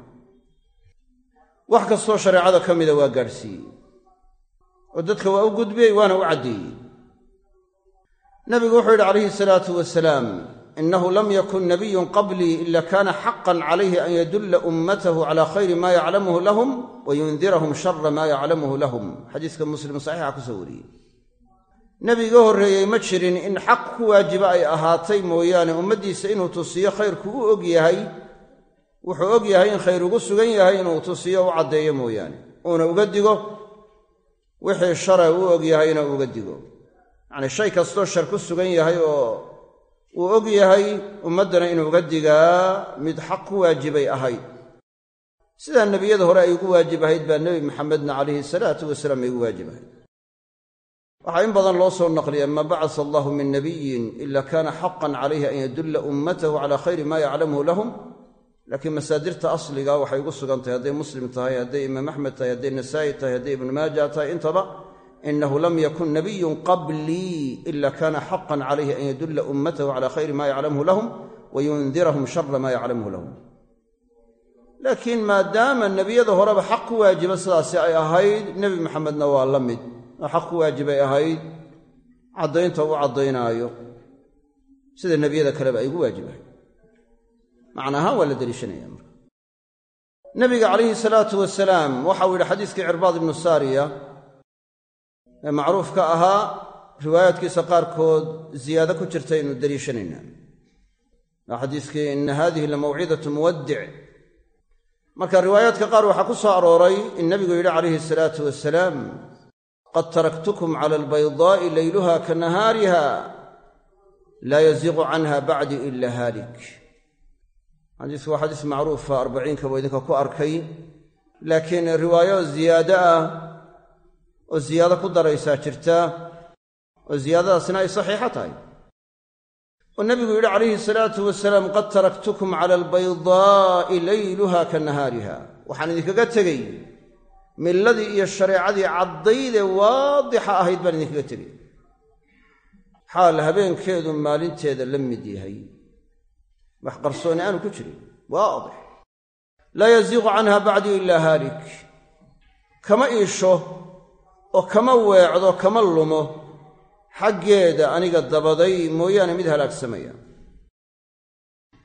Speaker 1: Wax kastoo shareecada ka mida waa gaadhsiiyey. Oo dadka waa u gudbiyey waana u caddeeyey nabigu wuxuu yidhi calayhi salaatu wasalaam inahu lam yakun nabiyun qablii ila kana xaqan calayhi an yadulla ummatahu cala khayri ma yaclamuhu lahum wa yundirahum shara ma yaclamuhu lahum xadiiska muslim saxiixa ku soo wariyey nebiga horreeyey ma jirin in xaq ku waajiba ay ahaatay mooyaane ummaddiisa inuu tusiyo khayrku u og yahay wuxuu og yahay in khayr ugu sugan yahay inuu tusiyo u caddeeyo mooyaane uuna uga digo wixii shara uu og yahayna uga digo yacnii shay kastoo shar ku sugan yahay oo uu og yahay ummaddana inuu uga digaa mid xaq ku waajibay ahayd sidaa nebiyada hore ay ugu waajib ahayd baa nebi maxamedna calayhi salaatu wasalaam ay ugu waajib ahayd. Waxaa in badan loo soo naqliya maa bacasa allahu min nabiyin ila kana xaqan calayhi an yadulla ummatahu cala khayri ma yaclamuhu lahum. Laakiin masaadirta asliga waxay ugu sugan tahay hadday muslim tahay hadday imaam axmed tahay hadday nasaa'i tahay hadday ibnu maaja tahay intaba inahu lam yakun nabiyun qablii ila kana xaqan calayhi an yadulla ummatahu cala khayri ma yaclamuhu lahum wayundirahum shara ma yaclamuhu lahum laakiin maadaama nebiyada horeba xaq ku waajiba sidaasi ay ahayd nebi maxamedna waa la mid oo xaq ku waajibay ahayd caddaynta u caddaynaayo sida nebiyada kaleba ay ugu waajibahay macna ahaan waa la deliishanaya marka nebiga calayhi salaatu wasalaam waxau yidhi xadiiskii cirbaad ibnu saariya ee macruufka ahaa riwaayaadkiisa qaarkood ziyaado ku jirta aynu deliishanaynaa waa xadiiskii ina hadihi lamawcidatu muwaddic. Marka riwaayaadka qaar waxaa ku soo arooray in nebigu yidhi calayhi salaatu wasalaam qad taraktukum cala albaydaa'i layluha ka nahaariha laa yaziiqu canha bacdi ila haalik. Xadiisku waa xadiis macruufa arbaciinka buu idinka ku arkay. Laakiin riwaayo ziyaado ah oo ziyaado ku daraysaa jirta oo ziyaadadaasna ay saxiixo tahay. Oo nebigu yidhi calayhi salaatu wasalaam qad taraktukum cala albaydaa'i layluha ka nahaariha. Waxaan idinkaga tegey milladii iyo shareecadii caddaydee waadixa ahayd baan idinkaga tegey. Xaal habeenkeedu maalinteeda la mid yahay. Wax qarsooni aanu ku jirin. Waadix. Laa yaziiqu canha bacdii ilaa haalik. Kama iisho oo kama weecdo kama lumo xaggeeda aniga dabaday mooyaane mid halaagsamaya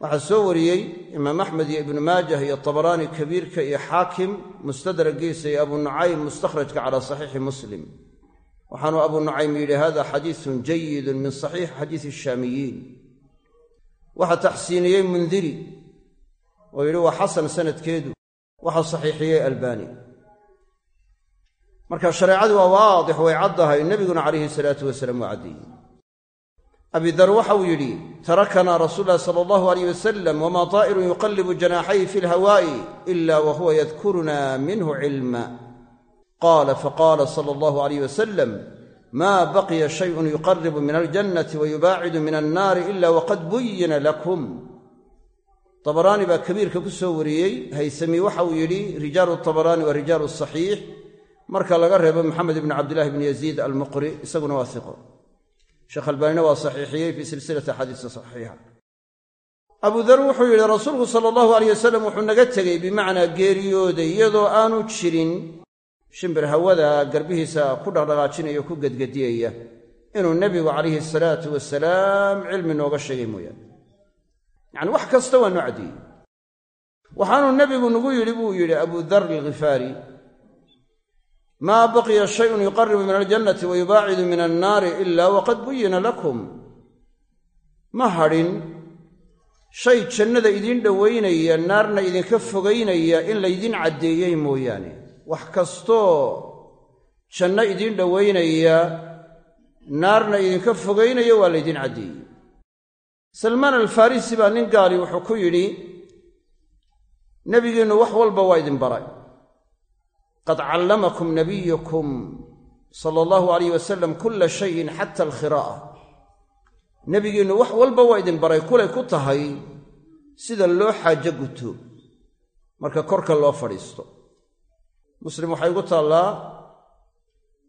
Speaker 1: waxaa soo wariyey imaam axmed iyo ibnu maajah iyo tabaraani kabiirka iyo xaakim mustadragiisa iyo abu nucaym mustakhrajka calaa saxiixi muslim. Waxaanuu abu nucaym yidhi hada xadiisun jayidun min saxiixi xadiisi shaamiyiin. Waxaa taxsiiniyey mundiri oo yidhi waa xasan sanadkeedu. Waxaa saxiixiyey albani marka shareecadu waa waadix way caddahay. Nebiguna calayhi salaatu wasalaam waa caddeeyey abidar waxau yidhi tarakanaa rasuul ulahi sala allahu alayh wasalam wamaa taa'irun yuqallibu janaaxayhi fi lhawaa'i ila wa huwa yadkuruna minhu cilma. Qaala faqaala sala allahu alayh wasalam maa baqiya shayun yuqaribu min aljannati wa yubaacidu min annaari ila waqad buyina lakum. Tabaraani baa kabiirka ku soo wariyey. Haysami waxau yidhi rijaalu tabaraani wa rijaalu saxiix marka laga reebo maxamed ibni cabdillahi bni yaziid almuqri isaguna waa iqo sheekh albaanina waa saxiixiyey fii silsilati axaadiisi saxiixa. Abu dar wuxuu yidhi rasuulku sala allahu alayh wasalam wuxuu naga tegey bimacnaa geeriyooday iyadoo aanu jirin shimbir hawada garbihiisa ku dhaqdhaqaajinaya ku gedgediyaya inuu nebigu calayhi salaatu wasalaam cilmi nooga sheegay mooyaane. Yacani wax kasta waa noo caddeeyey waxaanuu nebigu nagu yidhi buu yidhi abu dar alkhifaari maa baqiya shayun yuqaribu min aljannati wa yubaacidu min annaari ila waqad buyina lakum. Ma hadhin shay jannada idiin dhowaynaya naarna idinka fogaynaya in laydin caddeeyey mooyaane. Wax kastoo janno idiin dhowaynaya naarna idinka fogaynaya waa laydin caddeeyey. Salmaan alfarisi baa nin gaali wuxuu ku yidhi nebigiinnu wax walba waa idin baray qad callamakum nabiyukum sala allahu alayh wasalam kulla shayin xata alkhiraa'a nebigiinnu wax walba waa idin baray kulay ku tahay sida loo xaajo guto marka korka loo fadhiisto muslim waxay ugu taallaa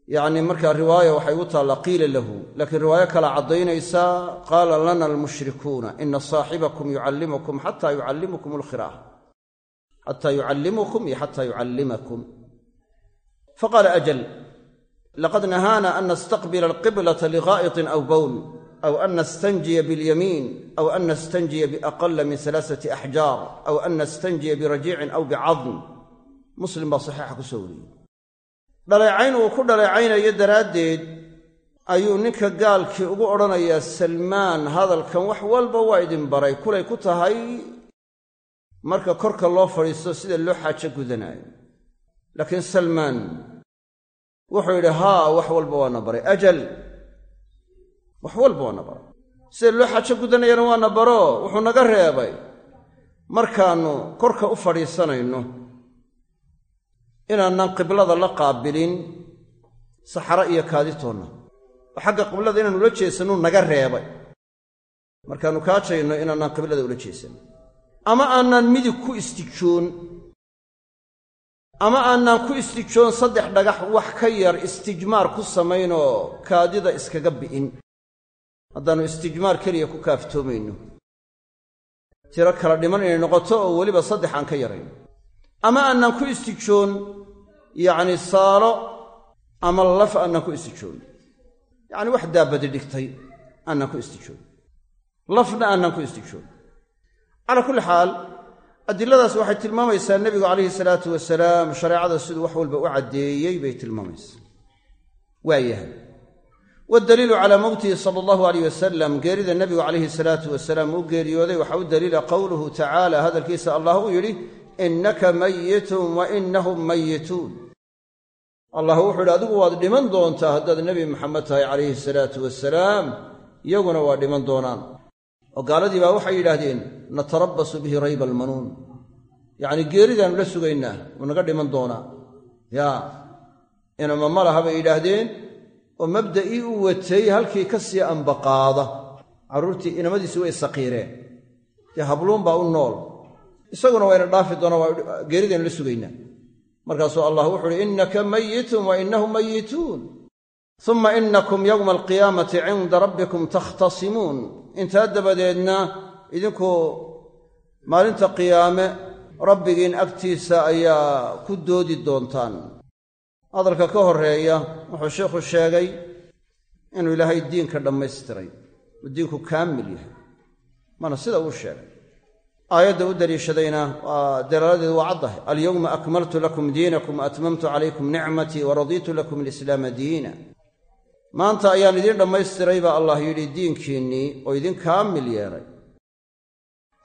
Speaker 1: yacni markaa riwaaya waxay ugu taallaa qiila lahu laakiin riwaayo kala caddaynaysaa qaala lana almushrikuuna ina saaxibakum yucallimukum xataa yucallimukum alkhiraa'a yucallimukum iyo xataa yucallimakum faqaala ajal laqad nahaana an nastaqbila alqiblata ligaa'itin aw bowl aw an nastanjiya biاlyamiin aw an nastanjiya biaqala min alaasati axjaar aw an nastanjiya birajiicin aw bicadm muslim baa saxiixa ku soo wariyey dhaleecayn uu ku dhaleecaynayo daraaddeed ayuu ninka gaalkii ugu odhanayaa salmaan hadalkan wax walba waa idin baray kulay ku tahay marka korka loo fadhiisto sida loo xaajo gudanaayo laakiin salmaan wuxuu yidhi haa wax walba waana baray. Ajal. Wax walba waana baray. Sida loo xaajo gudanayana waana baro wuxuu naga reebay. Markaannu korka u fadhiisanayno inaanaan qiblada la qaabilin saxaro iyo kaaditoonna. Oo xagga qiblada inaanu ula jeesannu naga reebay. Markaannu kaajayno inaanaan qiblada ula jeesan ama aanaan midig ku istijoon ama aanaan ku istijoon saddex dhagax wax ka yar istijmaar ku samaynoo kaadida iskaga bi'in. Haddaannu istijmaar keliya ku kaaftoomayno. Tiro kala dhiman inay noqoto oo weliba saddex aan ka yarayn. Ama aanaan ku istijoon yacni saalo ama laf aanaan ku istijoon. Yacni wax daabadi dhigtay aanaan ku istijoon. Lafna aanaan ku istijoon. Calaa kulli xaal adiladaas waxay tilmaamaysaa nebigu calayhi salaatu wasalaam shareecada siduu wax walba u caddeeyey bay tilmaamaysaa. Waayahay waddaliilu calaa mowtihi sala allahu alayh wasalam geerida nebigu calayhi salaatu wasalaam uu geeriyooday waxaa u daliila qowluhu tacaala hadalkiisa allah uu yidhi innaka mayitun wa innahum mayituun allah wuxuu yidhi adigu waad dhiman doontaa haddaad nebi maxamed tahay calayhi salaatu wasalaam iyaguna waa dhiman doonaan oo gaaladii baa waxay yidhaahdeen natarabbasu bihi rayba almanuun. Yacnii geeridaannu la sugaynaa wuu naga dhiman doonaa. Yaa inama ma laha bay yidhaahdeen oo mabda'ii u watay halkii ka sii ambaqaada. Carruurtii inamadiisi way saqiireen. Dee habluun baa u nool. Isaguna wayna dhaafi doonaa waa geeridaynu la sugaynaa. Markaasuu allah wuxu uhi innaka mayitun wa innahum mayituun. Uma inakum yowma alqiyaamati cinda rabbikum takhtasimuun intaa dabadeedna idinku maalinta qiyaame rabbigiin agtiisa ayaa ku doodi doontaan. Hadalka ka horreeya wuxuu sheikhu sheegay inuu ilaahay diinka dhammaystiray uu diinku kaamil yahay mana sida uu sheegay. Aayadda u daliishadayna waa dalaaladeedu waa caddahay. Alyowma akmaltu lakum diinakum wa atmamtu calaykum nicmatii wa radiitu lakum alislaama diina maanta ayaan idiin dhammaystiray baa allah yidhi diinkiinnii oo idin kaamil yeelay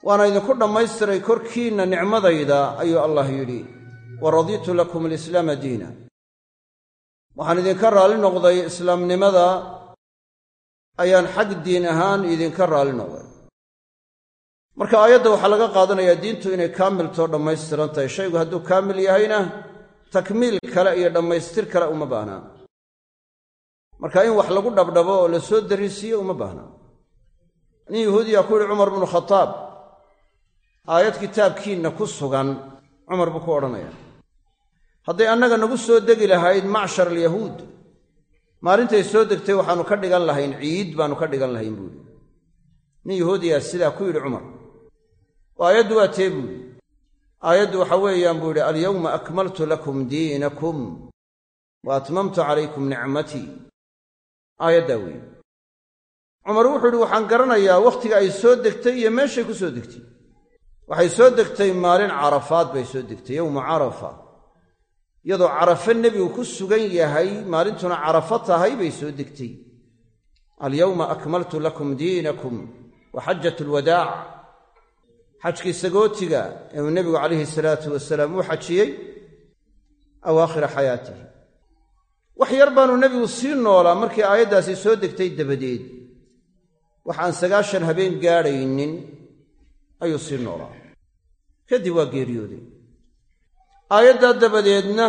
Speaker 1: waana idinku dhammaystiray korkiinna nicmadayda ayuu allah yidhi wa radiitu lakum alislaama diina waxaan idinka raalli noqday islaamnimada ayaan xag diin ahaan idinka raalli noqday. Marka aayadda waxaa laga qaadanayaa diintu inay kaamiltoo dhammaystiran tahay. Shaygu hadduu kaamil yahayna takmiil kale iyo dhammaystir kale uma baahnaa marka in wax lagu dhabdhabo oo la soo darisiiyo uma baahnaa nin yahuudiyaa ku yihi cumar bnu khataab aayad kitaabkiinna ku sugan cumar buu ku odhanaya hadday annaga nagu soo degi lahayd macshar alyahuud maalintay soo degtay waxaannu ka dhigan lahayn ciid baannu ka dhigan lahayn buuhi nin yahuudiyaa sidaa ku yidhi cumar. Aayaddu waa tee buuhi aayaddu waxa weeyaan buu yidhi alyowma akmaltu lakum diinakum wa atmamtu calaykum nicmatii aayaddaa weeye cumar wuxuu yidhi waxaan garanayaa wakhtiga ay soo degtay iyo meeshay ku soo degtay. Waxay soo degtay maalin carafaad bay soo degtay yowmu carafa. Iyadoo carafe nebigu ku sugan yahay maalintuna carafo tahay bay soo degtay. Alyowma akmaltu lakum diinakum wa xajat alwadaac xajkii sagootiga ee uu nebigu calayhi salaatu wasalaam uu xajiyey awaakhira xayaatihi wax yar baanu nebigu sii noolaa markii aayaddaasi soo degtay dabadeed. Waxaan sagaashan habeen gaadhaynin ayuu sii noolaa. Kadib waa geeriyooday. Aayaddaa dabadeedna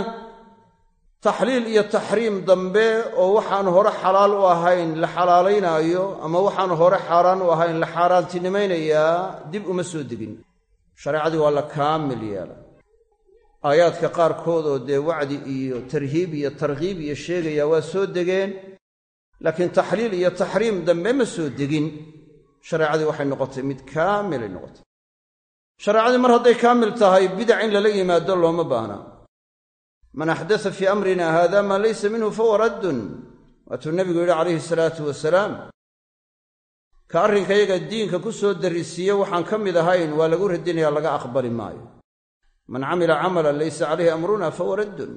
Speaker 1: taxliil iyo taxriim dambe oo waxaan hore xalaal u ahayn la xalaalaynaayo ama waxaan hore xaaraan u ahayn la xaaraantinimaynayaa dib uma soo degin. Shareecadii waa la kaamil yeelay aayaadka qaarkood oo dee wacdi iyo tarhiib iyo targhiib iyo sheegayaa waa soo degeen laakiin taxliil iyo taxriim dambe ma soo degin. Shareecadii waxay noqotay mid kaamilay noqotay. Shareecadii mar hadday kaamil tahay bidac in lala yimaado looma baahna. Man axdasa fii amrina haada maa laysa minhu fahuwa raddun. Waatuu nebigu yidhi calayhi salaatu wasalaam ka arrinkayaga diinka ku soo darrisiiye waxaan ka mid ahayn waa lagu radinaya laga aqbali maayo man camila camalan laysa calayhi amruna fahuwa raddun.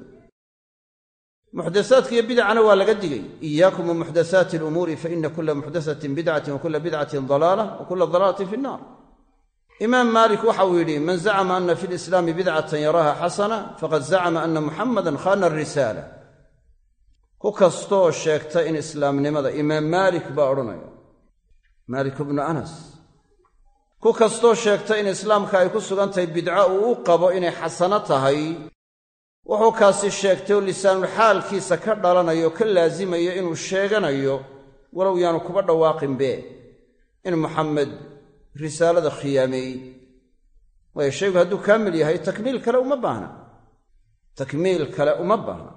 Speaker 1: Muxdasaadka iyo bidacana waa laga digay. Iyaakum wa muxdasaati alumuuri fa ina kula muxdasatin bidcatin wa kula bidcatin dalaala wa kula dalaalatin fi nnaar. Imaam maalik waxa uu yidhi man zacama ana fi lislaami bidcatan yaraaha xasana faqad zacama ana muxamadan khana arisaala ku kastoo sheegta in islaamnimada imaam maalik baa odhanaya maalik bnu anas ku kastoo sheegta in islaamka ay ku sugan tahay bidco uu u qabo inay xasano tahay wuxuu kaasi sheegtay oo lisaanul xaalkiisa ka dhalanayo ka laasimayo inuu sheeganayo walow yaanu kuba dhawaaqinbe. In muxamed risaalada khiyaameeyey waayo shaygu hadduu kaamil yahay takmiil kale uma baahna. Takmiil kale uma baahna.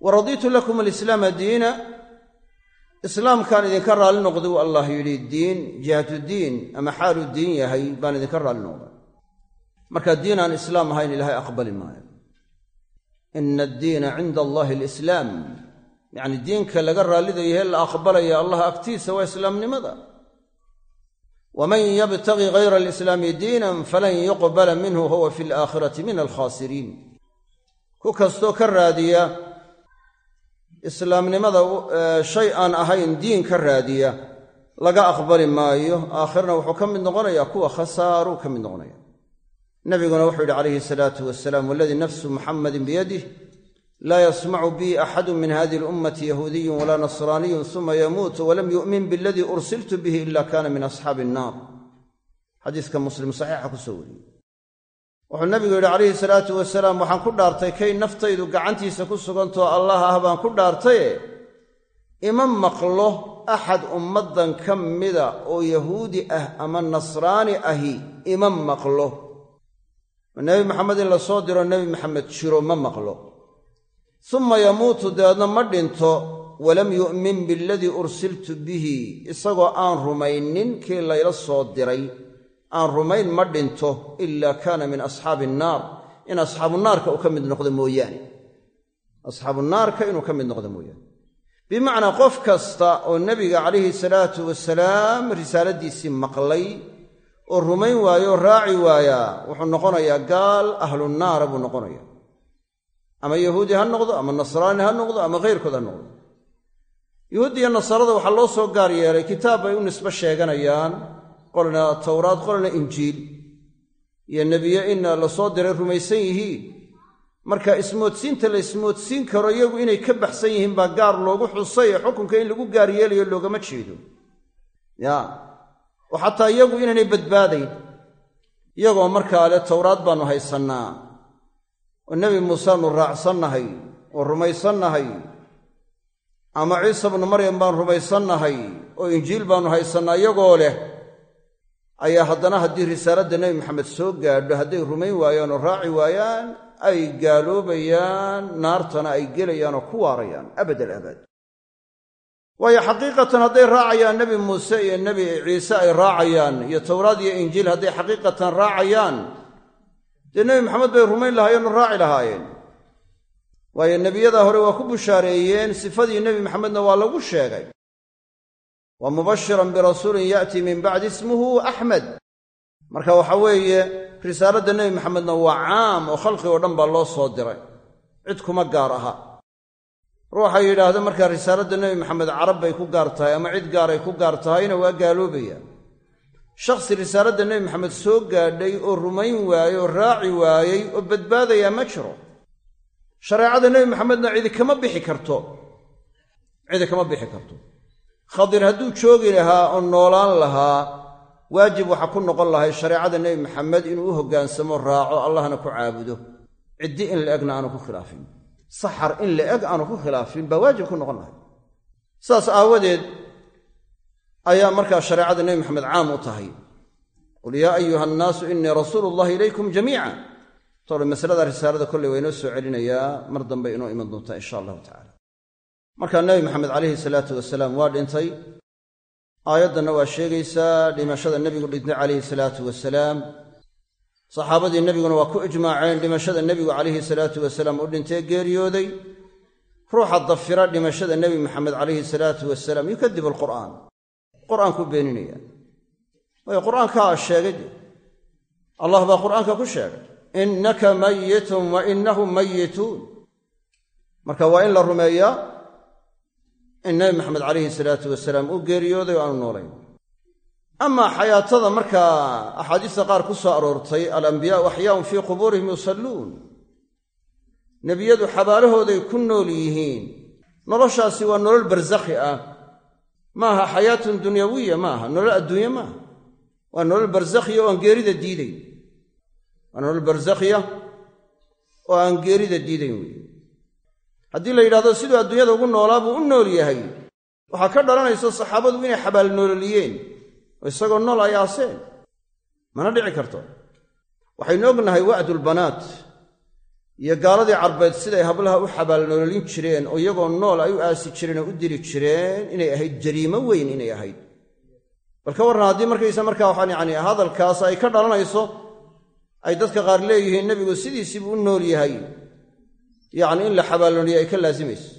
Speaker 1: Wa radiitu lakum alislaama diina islaamkaan idinka raalli noqday uu allah yidhi diin jihatudiin ama xaalu diin yahay baan idinka raalli noqday. Marka diin aan islaam ahayn ilaahay aqbali maayo. Ina addiina cinda allahi alislaam. Yacni diinka laga raallidayahe la aqbalaya allah agtiisa waa islaamnimada. Waman yabtagi gayra alislaami diinan falan yuqbala minhu huwa fi alaakhirati min alkhaasiriin ku kastoo ka raadiya islaamnimada shay aan ahayn diin ka raadiya laga aqbali maayo aakhirna wuxuu ka mid noqonayaa kuwa khasaaruu ka mid noqonaya. Nabiguna wuxuu yidhi calayhi salaatu wasalaam waladii nafsu muxamadin biyadih laa yasmacu bii axadu min hadihi alummati yahuudiyun walaa nasraaniyun suma yamuutu walam yu'min biladii ursiltu bihi ila kana min asxaabi annaar xadiiska muslim saxiixa ku soo wariyey wuxuu nabigu yidhi calayhi salaatu wasalaam waxaan ku dhaartay kay naftaydu gacantiisa ku sugantoo allah ah baan ku dhaartaye? Ima maqlo axad ummaddan ka mida oo yahuudi ah ama nasraani ahi? Ima maqlo. Nebi maxamed in la soo diro nebi maxamed jiro ma maqlo. Summa yamuutu dabeedna ma dhinto walam yu'min biladii ursiltu bihi isagoo aan rumaynin kii layla soo diray aan rumayn ma dhinto ilaa kaana min asxaabi annaar. In asxaabunaarka uu ka mid noqdo mooyaane. Asxaabunaarka inuu ka mid noqdo mooyaane. Bimacnaa qof kasta oo nebiga calayhi salaatu wasalaam risaaladiisii maqlay oo rumayn waayo raaci waayaa wuxuu noqonayaa gaal ahlunaara buu noqonayaa. Ama yahuudi ha noqdo ama nasraani ha noqdo ama khayrkood ha noqdo. Yahuuddi iyo nasaarada waxaa loo soo gaar yeelay kitaab bay u nisbe sheeganayaan qolna towraad qolna injiil. Iyo nebiye in la soo diray rumaysan yihiin marka ismoodsiinta la ismoodsiin karo iyagu inay ka baxsan yihiin baa gaar loogu xusay xukunka in lagu gaar yeelayo loogama jeedo. Ya oo xataa iyagu inaynay badbaadayn. Iyagoo markaa le towraad baannu haysannaa. Oo nebi muuseannu raacsannahay oo rumaysannahay. Ama ciise bnu maryam baan rumaysannahay oo injiil baannu haysannaa iyagoo leh ayaa haddana haddii risaaladda nebi maxamed soo gaadho hadday rumayn waayaan oo raaci waayaan ay gaaloobayaan naartana ay gelayaan oo ku waarayaan abad alabaad waayo xaqiiqatan hadday raacayaan nebi muuse iyo nebi ciise ay raacayaan iyo towraad iyo injiil hadday xaqiiqatan raacayaan dee nebi maxamed bay rumayn lahaayeen oo raaci lahaayeen. Waayo nebiyadaa hore waa ku bushaareeyeen sifadii nebi maxamedna waa lagu sheegay wa mubashiran birasuulin ya'tii min bacdi ismuhu axmed marka waxa weeye risaaladda nebi maxamedna waa caam oo khalqig oo dhan baa loo soo diray. Cid kuma gaar aha. Ruuxay yidhaahda markaa risaaladda nebi maxamed carab bay ku gaar tahay ama cid gaaray ku gaar tahayna waa gaaloobaya shakhsi risaaladda nebi maxamed soo gaadhay oo rumayn waayey oo raaci waayey oo badbaadayaa ma jiro. Shareecada nebi maxamedna cidi kama bixi karto. Cidi kama bixi karto khadir hadduu joogi lahaa oo noolaan lahaa waajib waxaa ku noqon lahay shareecada nebi maxamed inuu u hoggaansamo raaco allahna ku caabudo. Ciddi in la egna aanu ku khilaafin. Saxar in la eg aanu ku khilaafin baa waajib ku noqon lahay saas aawadeed ayaa markaa shareecada nebi maxamed caam u tahay. Qul yaa ayuha annaasu innii rasuulu llahi ilaykum jamiica tole masalada risaalada kolley waa soo celinayaa. Mar dambe inoo iman doontaa insha allahu tacala markaa nebi maxamed calayhi salaatu wasalaam waa dhintay. Aayaddanna waa sheegaysaa dhimashada nebigu dhintay calayhi salaatu wasalaam. Saxaabadii nebiguna waa ku ijmaaceen dhimashada nebigu calayhi salaatu wasalaam u dhintee geeriyooday. Ruuxa dafira dhimashada nebi maxamed calayhi salaatu wasalaam yukadib alqur'aan. Qur'aankuu beeninaya. Waayo qur'aankaa sheegay allah baa qur'aanka ku sheegay. Innaka mayitun wa innahum mayituun marka waa in la rumeeyaa in nebi maxamed calayhi salaatu wasalaam uu geeriyooday oo aanu noolayn. Amaa xayaatada markaa axaadiista qaar ku soo aroortay alambiyaau axyaaun fii qubuurihim yusalluun. Nebiyadu xabaalahooday ku nool yihiin. Noloshaasi waa nolol barsakhi ah. Maaha xayaatun dunyawiya maaha nolol adduunye maaha. Waa nolol barsakhiya oo aan geerida diidayn. Waa nolol barsakhiya oo aan geerida diidayn wey haddii la yidhahdo siduu adduunyada ugu noolaa buu u nool yahay waxaa ka dhalanaysa saxaabadu inay xabaalnoololiyeen oo isagoo nool ay aaseen. Mana dhici karto. Waxaynu ognahay wa'dulbanaat iyo gaaladii carbeed siday hablaha u xabaalnoololin jireen oo iyagoo nool ay u aasi jireen oo u diri jireen inay ahayd jariimo weyn inay ahayd. Bal ka warran haddii markaysa markaa waxaan yacni hadalkaas ay ka dhalanayso ay dadka qaar leeyihiin nebigu sidiisiibuu u nool yahay yacni in la xabaalnooliyo ay ka laasimayso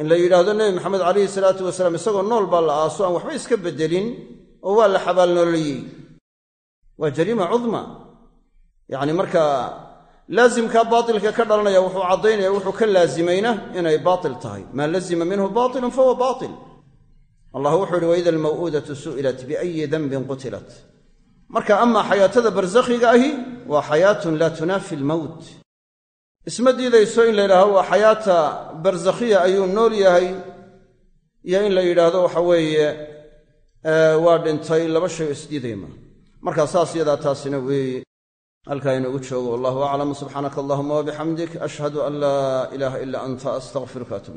Speaker 1: in la yidhaahdo nebi maxamed calayhi salaatu wasalaam isagoo nool baa la aaso aan waxba iska beddelin oo waa la xabaalnooliyey waa jariima cudma. Yacni markaa laasimkaa baatilka ka dhalanaya wuxuu caddaynaya wuxuu ka laasimayna inay baatil tahay. Maa lazima minhu baatilun fahuwa baatil. Allah wuxuu ihi waida almaw'uudatu su'ilat biayi danbin qutilat. Marka amaa xayaatada barsakhiga ahi waa xayaatun laa tunaafi almowt isma diidayso in la yidhahdo waa xayaata barsakhiya ayuu nool yahay iyo in la yidhaahdo waxa weeye waa dhintay laba shay oo isdiidaya maa markaa saas yadaa taasina weeye halkaa inoogu joogo wallahu aclam subxaanaka allahuma wabixamdik ashhadu an laa ilaaha ila anta astaqfiruka atub